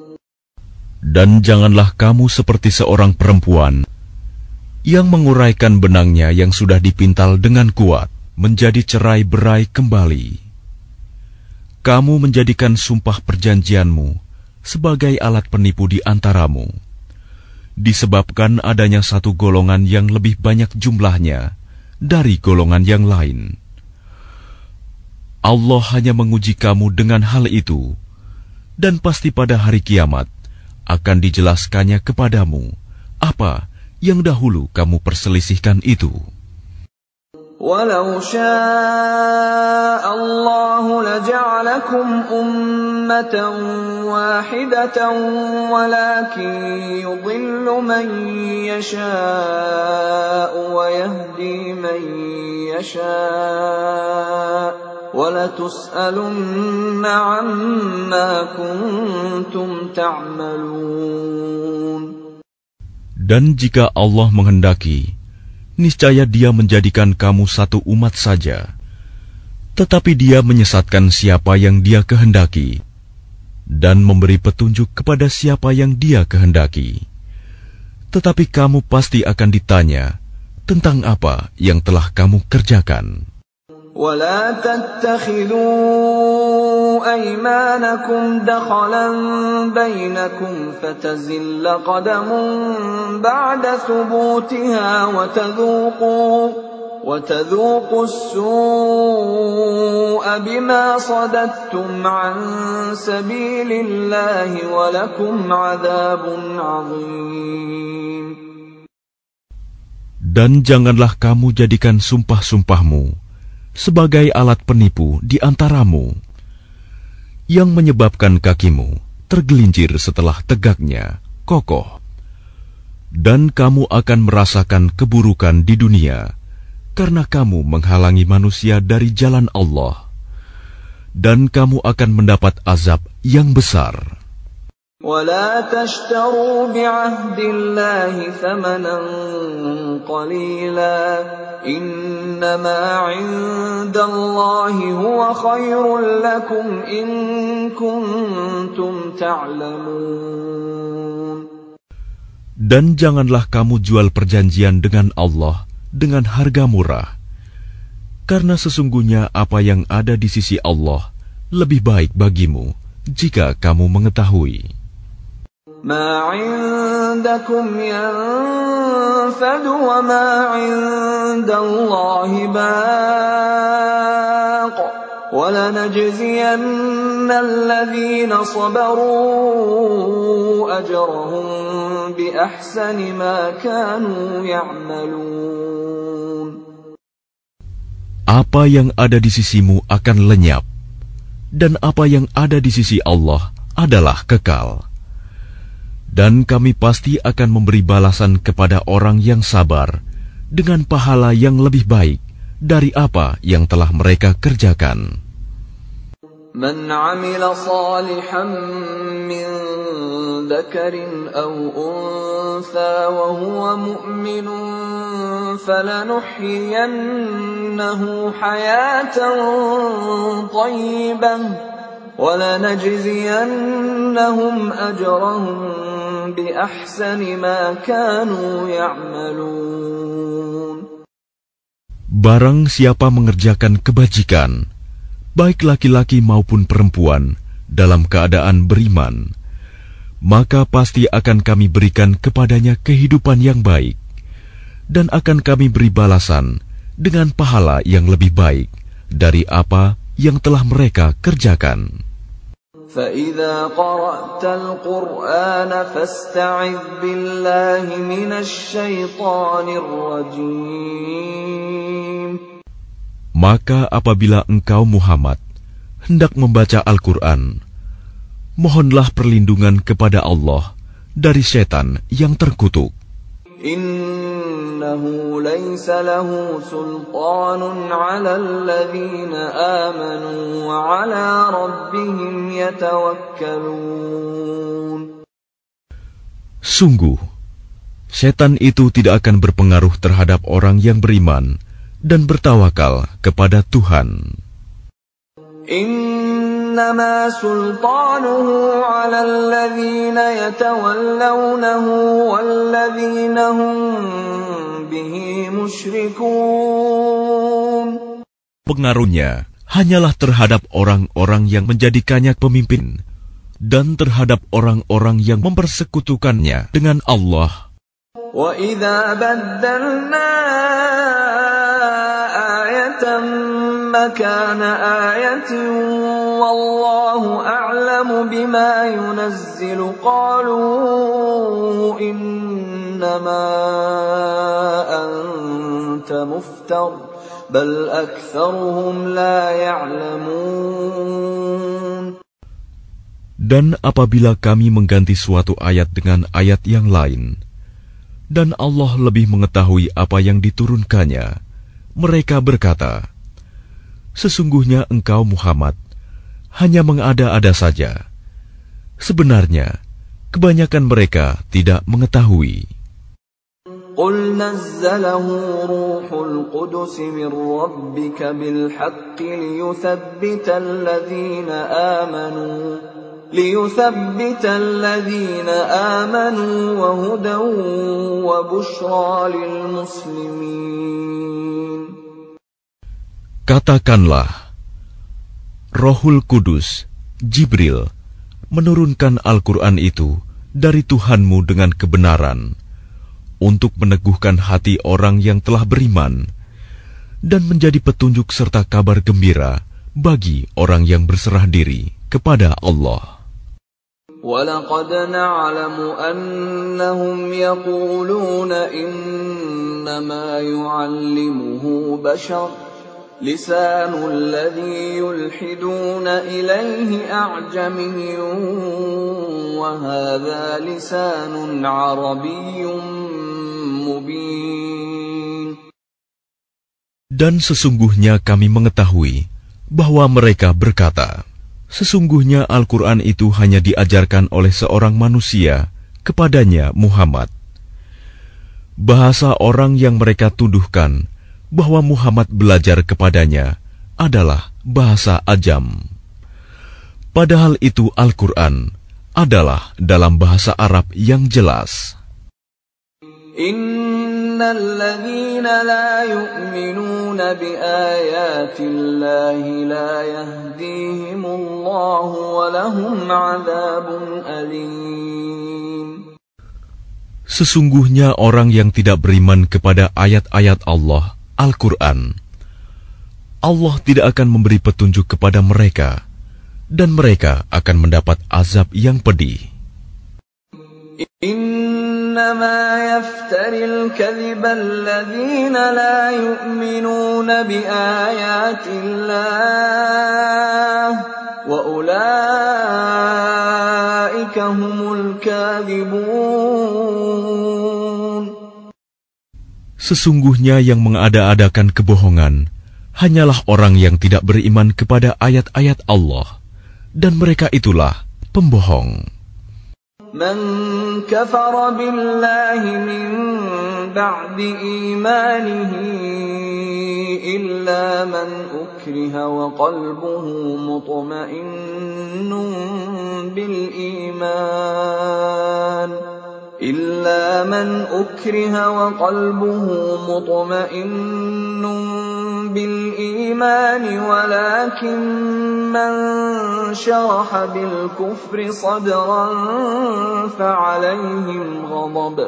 Dan janganlah kamu seperti seorang perempuan yang menguraikan benangnya yang sudah dipintal dengan kuat menjadi cerai berai kembali. Kamu menjadikan sumpah perjanjianmu sebagai alat penipu di antaramu. disebabkan adanya satu golongan yang lebih banyak jumlahnya dari golongan yang lain. Allah hanya menguji kamu dengan hal itu, dan pasti pada hari kiamat akan dijelaskannya kepadamu apa yang dahulu kamu perselisihkan itu. ولو شاء الله لجعلكم أمة واحدة ولكن يضل من يشاء ويهدي من يشاء ولتسألن عما كنتم تعملون Dan jika Allah menghendaki, niscaya Dia menjadikan kamu satu umat saja. Tetapi Dia menyesatkan siapa yang Dia kehendaki dan memberi petunjuk kepada siapa yang Dia kehendaki. Tetapi kamu pasti akan ditanya tentang apa yang telah kamu kerjakan. ولا تتخذوا أيمانكم دخلا بينكم فتزل قدم بعد ثبوتها وتذوقوا وتذوقوا السوء بما صددتم عن سبيل الله ولكم عذاب عظيم. Dan janganlah kamu jadikan sumpah-sumpahmu. Sebagai alat penipu di antaramu, yang menyebabkan kakimu tergelincir setelah tegaknya kokoh, dan kamu akan merasakan keburukan di dunia karena kamu menghalangi manusia dari jalan Allah, dan kamu akan mendapat azab yang besar. ولا تشتروا بعهد الله ثمنا قليلا انما عند الله هو خير لكم ان كنتم تعلمون Dan janganlah kamu jual perjanjian dengan Allah dengan harga murah, karena sesungguhnya apa yang ada di sisi Allah lebih baik bagimu jika kamu mengetahui. ما عندكم ينفد وما عند الله باق ولنجزين الذين صبروا أجرهم بأحسن ما كانوا يعملون Apa yang ada di sisimu akan lenyap, dan apa yang ada di sisi Allah adalah kekal dan kami pasti akan memberi balasan kepada orang yang sabar dengan pahala yang lebih baik dari apa yang telah mereka kerjakan. من عمل صالحا من ذكر أو أنثى وهو مؤمن فلنحيينه حياة طيبة ولنجزينهم أجرهم Barang siapa mengerjakan kebajikan, baik laki-laki maupun perempuan, dalam keadaan beriman, maka pasti akan kami berikan kepadanya kehidupan yang baik, dan akan kami beri balasan dengan pahala yang lebih baik dari apa yang telah mereka kerjakan. فإذا قرأت القرآن فاستعذ بالله من الشيطان الرجيم Maka apabila engkau Muhammad hendak membaca Al-Quran, mohonlah perlindungan kepada Allah dari setan yang terkutuk. إنه ليس له سلطان على الذين آمنوا وعلى ربهم يتوكلون Sungguh, setan itu tidak akan berpengaruh terhadap orang yang beriman dan bertawakal kepada Tuhan. إنما سلطانه على الذين يتولونه والذين هم به مشركون Pengaruhnya hanyalah terhadap orang-orang yang menjadikannya pemimpin dan terhadap orang-orang yang mempersekutukannya dengan Allah. وَإِذَا بَدَّلْنَا آيَةً مَكَانَ آيَةٍ وَاللَّهُ أَعْلَمُ بِمَا يُنَزِّلُ قَالُوا إِنَّمَا أَنتَ مُفْتَرٍ بَلْ أَكْثَرُهُمْ لَا يَعْلَمُونَ Dan apabila kami mengganti suatu ayat dengan ayat yang lain, dan Allah lebih mengetahui apa yang diturunkannya, mereka berkata, Sesungguhnya engkau Muhammad hanya mengada-ada saja. Sebenarnya, kebanyakan mereka tidak mengetahui. قل نزله روح القدس من ربك بالحق ليثبت الذين آمنوا ليثبت الذين آمنوا وهدى وبشرى للمسلمين Katakanlah, Rohul Kudus, Jibril, menurunkan Al-Quran itu dari Tuhanmu dengan kebenaran, untuk meneguhkan hati orang yang telah beriman, dan menjadi petunjuk serta kabar gembira bagi orang yang berserah diri kepada Allah. ولقد نعلم أنهم يقولون إنما يعلمه بشر لسان الذي يلحدون إليه أعجمي وهذا لسان عربي مبين Dan sesungguhnya kami mengetahui bahwa mereka berkata, Sesungguhnya Al-Quran itu hanya diajarkan oleh seorang manusia kepadanya Muhammad. Bahasa orang yang mereka tuduhkan bahwa Muhammad belajar kepadanya adalah bahasa ajam. Padahal itu Al-Quran adalah dalam bahasa Arab yang jelas. الذين لا يؤمنون بآيات الله لا يهديهم الله ولهم عذاب أليم Sesungguhnya orang yang tidak beriman kepada ayat-ayat Allah, Al-Quran, Allah tidak akan memberi petunjuk kepada mereka, dan mereka akan mendapat azab yang pedih. إنما يفتري الكذب الذين لا يؤمنون بآيات الله وأولئك هم الكاذبون Sesungguhnya yang mengada-adakan kebohongan hanyalah orang yang tidak beriman kepada ayat-ayat Allah, dan mereka itulah pembohong. من كفر بالله من بعد إيمانه إلا من أكره وقلبه مطمئن بالإيمان إلا من أكره وقلبه مطمئن بالإيمان ولكن من شرح بالكفر صدرا فعليهم غضب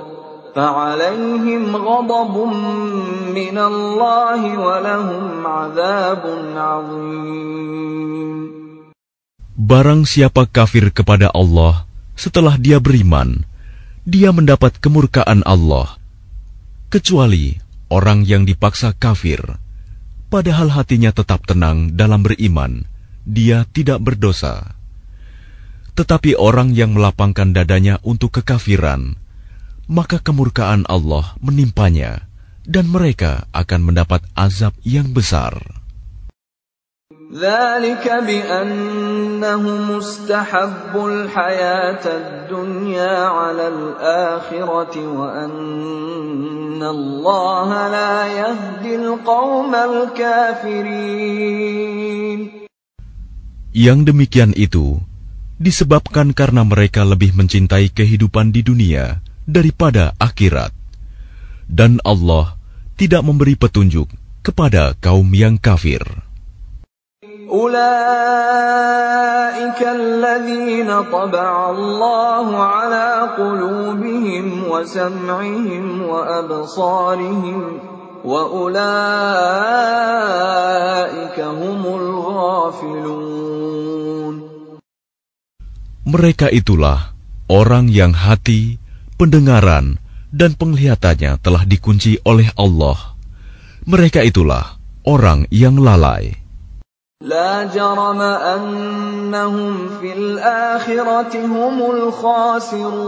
فعليهم غضب من الله ولهم عذاب عظيم Barang siapa kafir kepada Allah setelah dia beriman, dia mendapat kemurkaan Allah. Kecuali orang yang dipaksa kafir, padahal hatinya tetap tenang dalam beriman, dia tidak berdosa. Tetapi orang yang melapangkan dadanya untuk kekafiran, maka kemurkaan Allah menimpanya, dan mereka akan mendapat azab yang besar. ذلك بأنه مستحب الحياة الدنيا على الآخرة وأن الله لا يهدي القوم الكافرين Yang demikian itu disebabkan karena mereka lebih mencintai kehidupan di dunia daripada akhirat. Dan Allah tidak memberi petunjuk kepada kaum yang kafir. أولئك الذين طبع الله على قلوبهم وسمعهم وأبصارهم وأولئك هم الغافلون Mereka itulah orang yang hati, pendengaran, dan penglihatannya telah dikunci oleh Allah. Mereka itulah orang yang lalai. لا جرم أنهم في الآخرة هم الخاسرون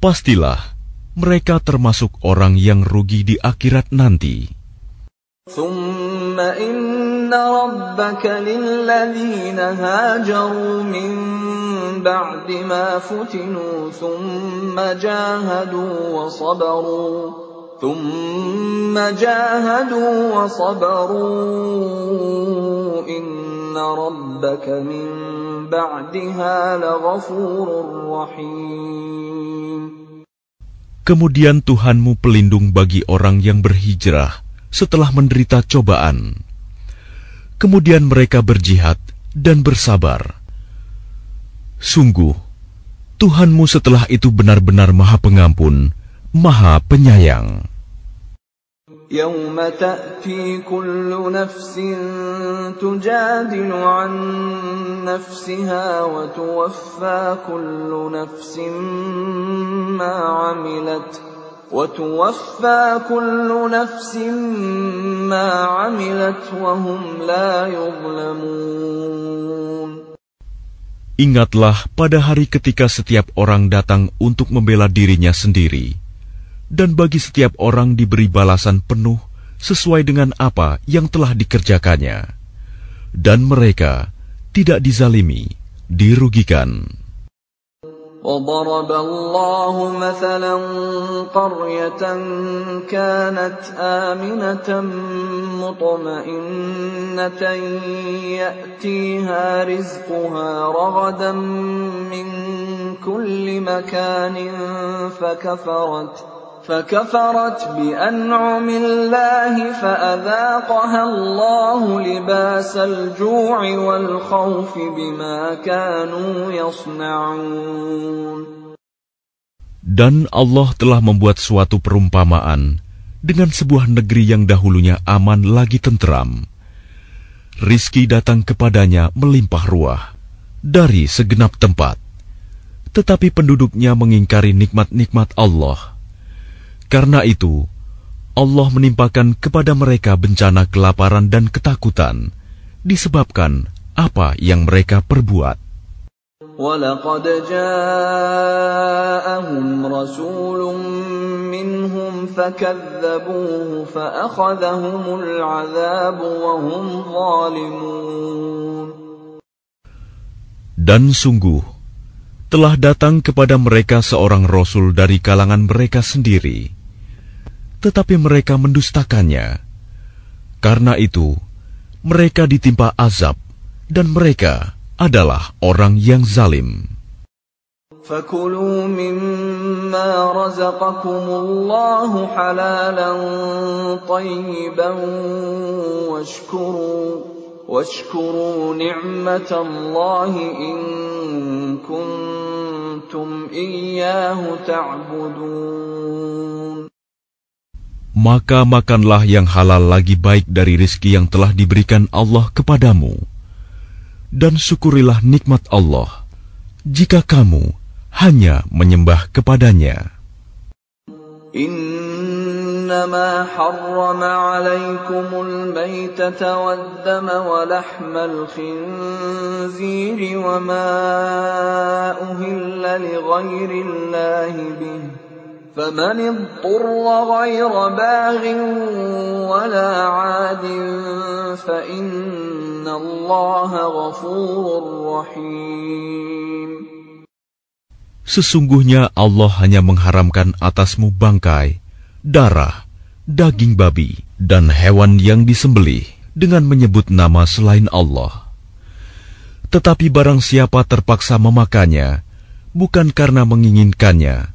Pastilah mereka termasuk orang yang rugi di akhirat nanti. ثم إن ربك للذين هاجروا من بعد ما فتنوا ثم جاهدوا وصبروا ثم جاهدوا وصبروا إن ربك من بعدها لغفور رحيم Kemudian Tuhanmu pelindung bagi orang yang berhijrah setelah menderita cobaan. Kemudian mereka berjihad dan bersabar. Sungguh, Tuhanmu setelah itu benar-benar Maha Pengampun, Maha Penyayang. يوم تأتي كل نفس تجادل عن نفسها وتوفى كل نفس ما عملت وتوفى كل نفس ما عملت وهم لا يظلمون Ingatlah pada hari ketika setiap orang datang untuk membela dirinya sendiri, dan bagi setiap orang diberi balasan penuh sesuai dengan apa yang telah dikerjakannya, dan mereka tidak dizalimi, dirugikan. وضرب الله مثلا قرية كانت آمنة مطمئنة يأتيها رزقها رغدا من كل مكان فكفرت فكفرت بأنعم الله فأذاقها الله لباس الجوع والخوف بما كانوا يصنعون Dan Allah telah membuat suatu perumpamaan dengan sebuah negeri yang dahulunya aman lagi tentram. Rizki datang kepadanya melimpah ruah dari segenap tempat. Tetapi penduduknya mengingkari nikmat-nikmat Allah. Karena itu, Allah menimpakan kepada mereka bencana kelaparan dan ketakutan disebabkan apa yang mereka perbuat. ولقد جاءهم رسول منهم فكذبوه فأخذهم العذاب وهم ظالمون Dan sungguh, telah datang kepada mereka seorang rasul dari kalangan mereka sendiri, tetapi mereka mendustakannya. Karena itu, mereka ditimpa azab, dan mereka adalah orang yang zalim. فكلوا مما رزقكم الله حلالا طيبا واشكروا واشكروا نعمة الله إن كنتم إياه تعبدون Maka makanlah yang halal lagi baik dari rizki yang telah diberikan Allah kepadamu. Dan syukurilah nikmat Allah, jika kamu hanya menyembah kepadanya. إنما حرم عليكم الميتة والدم ولحم الخنزير وما أهل لغير الله به فمن اضطر غير باغ ولا عاد فإن الله غفور رحيم Sesungguhnya Allah hanya mengharamkan atasmu bangkai, darah, daging babi, dan hewan yang disembelih dengan menyebut nama selain Allah. Tetapi barang siapa terpaksa memakannya, bukan karena menginginkannya,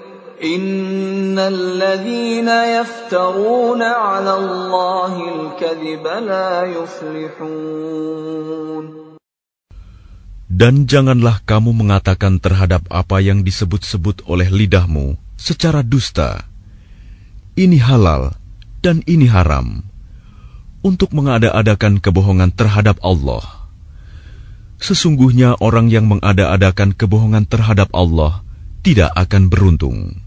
إن الذين يفترون على الله الكذب لا يفلحون Dan janganlah kamu mengatakan terhadap apa yang disebut-sebut oleh lidahmu secara dusta. Ini halal dan ini haram untuk mengada-adakan kebohongan terhadap Allah. Sesungguhnya orang yang mengada-adakan kebohongan terhadap Allah tidak akan beruntung.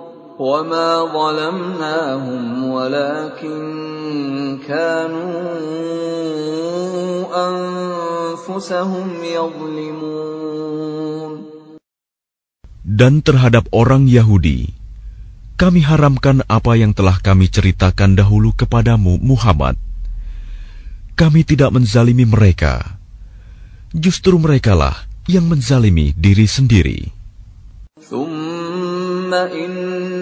وما ظلمناهم ولكن كانوا أنفسهم يظلمون Dan terhadap orang Yahudi, kami haramkan apa yang telah kami ceritakan dahulu kepadamu, Muhammad. Kami tidak menzalimi mereka. Justru merekalah yang menzalimi diri sendiri. ثم إن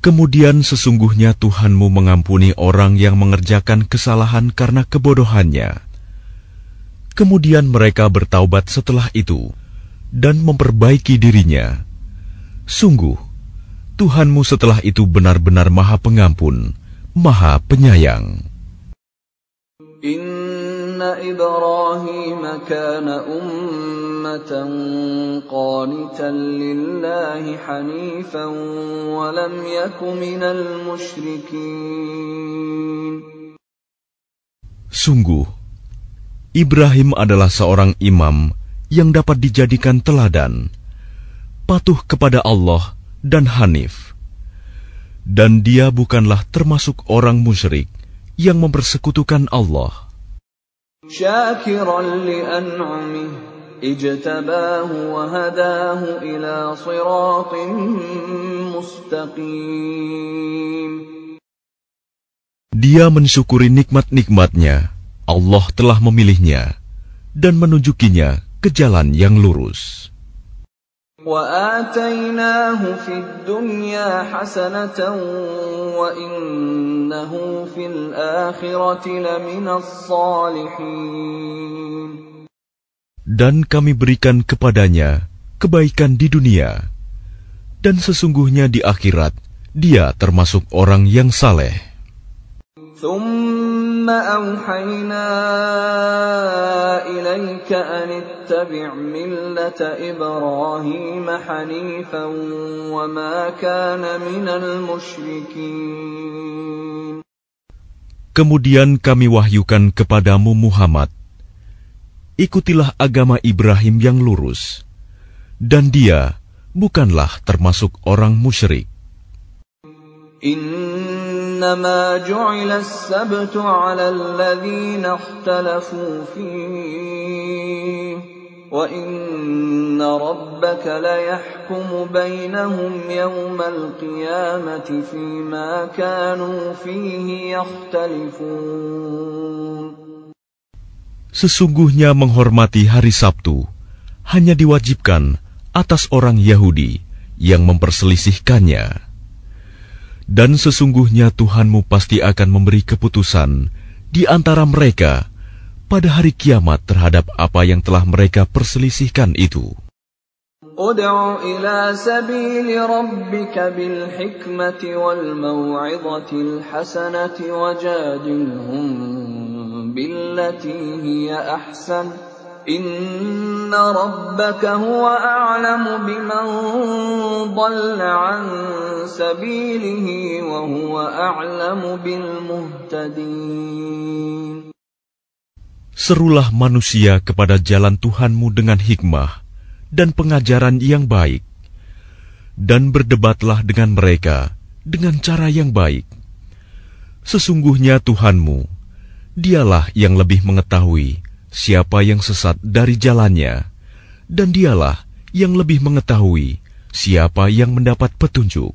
Kemudian sesungguhnya Tuhanmu mengampuni orang yang mengerjakan kesalahan karena kebodohannya. Kemudian mereka bertaubat setelah itu dan memperbaiki dirinya. Sungguh, Tuhanmu setelah itu benar-benar maha pengampun, maha penyayang. Inna Kana ummatan qanitan lillahi hanifan wa lam yaku minal musyrikin. Sungguh, Ibrahim adalah seorang imam yang dapat dijadikan teladan patuh kepada Allah dan Hanif. Dan dia bukanlah termasuk orang musyrik yang mempersekutukan Allah. Dia mensyukuri nikmat-nikmatnya. Allah telah memilihnya dan menunjukinya ke jalan yang lurus. وآتيناه في الدنيا حسنة وإنه في الآخرة لمن الصالحين Dan kami berikan kepadanya kebaikan di dunia, dan sesungguhnya di akhirat dia termasuk orang yang saleh. ثم أوحينا إليك أن اتبع ملة إبراهيم حنيفا وما كان من المشركين Kemudian kami wahyukan kepadamu Muhammad, ikutilah agama Ibrahim yang lurus, dan dia bukanlah termasuk orang musyrik. إنما جعل السبت على الذين اختلفوا فيه وإن ربك ليحكم بينهم يوم القيامة فيما كانوا فيه يختلفون Sesungguhnya menghormati hari Sabtu hanya diwajibkan atas orang Yahudi yang memperselisihkannya. dan sesungguhnya Tuhanmu pasti akan memberi keputusan di antara mereka pada hari kiamat terhadap apa yang telah mereka perselisihkan itu. Hasanati إن ربك هو أعلم بمن ضل عن سبيله وهو أعلم بالمهتدين Serulah manusia kepada jalan Tuhanmu dengan hikmah dan pengajaran yang baik, dan berdebatlah dengan mereka dengan cara yang baik. Sesungguhnya Tuhanmu, Dialah yang lebih mengetahui siapa yang sesat dari jalannya, dan Dialah yang lebih mengetahui siapa yang mendapat petunjuk.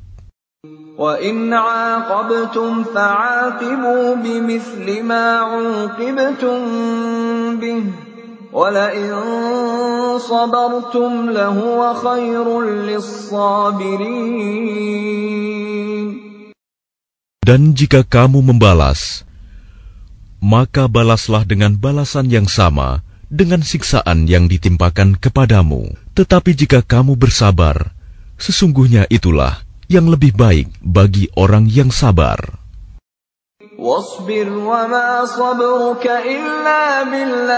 وَإِنْ عَاقَبْتُمْ فَعَاقِبُوا بِمِثْلِ مَا عُوقِبْتُمْ بِهِ وَلَئِنْ صَبَرْتُمْ لَهُوَ خَيْرٌ لِلصَّابِرِينَ Dan jika kamu membalas, maka balaslah dengan balasan yang sama dengan siksaan yang ditimpakan kepadamu. Tetapi jika kamu bersabar, sesungguhnya itulah yang lebih baik bagi orang yang sabar. واصبر وما صبرك إلا بالله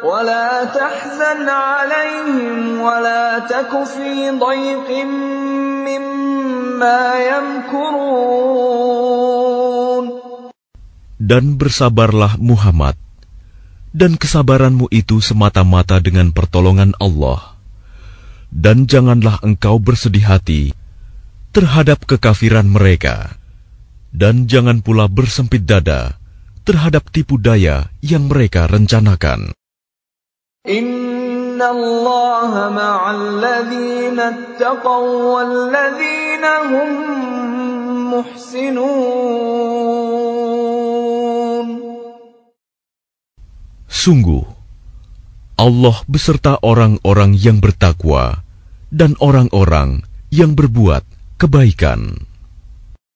ولا تحزن عليهم ولا تك في ضيق مما يمكرون dan bersabarlah Muhammad, dan kesabaranmu itu semata-mata dengan pertolongan Allah. Dan janganlah engkau bersedih hati terhadap kekafiran mereka, dan jangan pula bersempit dada terhadap tipu daya yang mereka rencanakan. Inna Allah ma'alladzina attaqaw walladzina hum muhsinun. Sungguh, Allah beserta orang-orang yang bertakwa dan orang-orang yang berbuat kebaikan.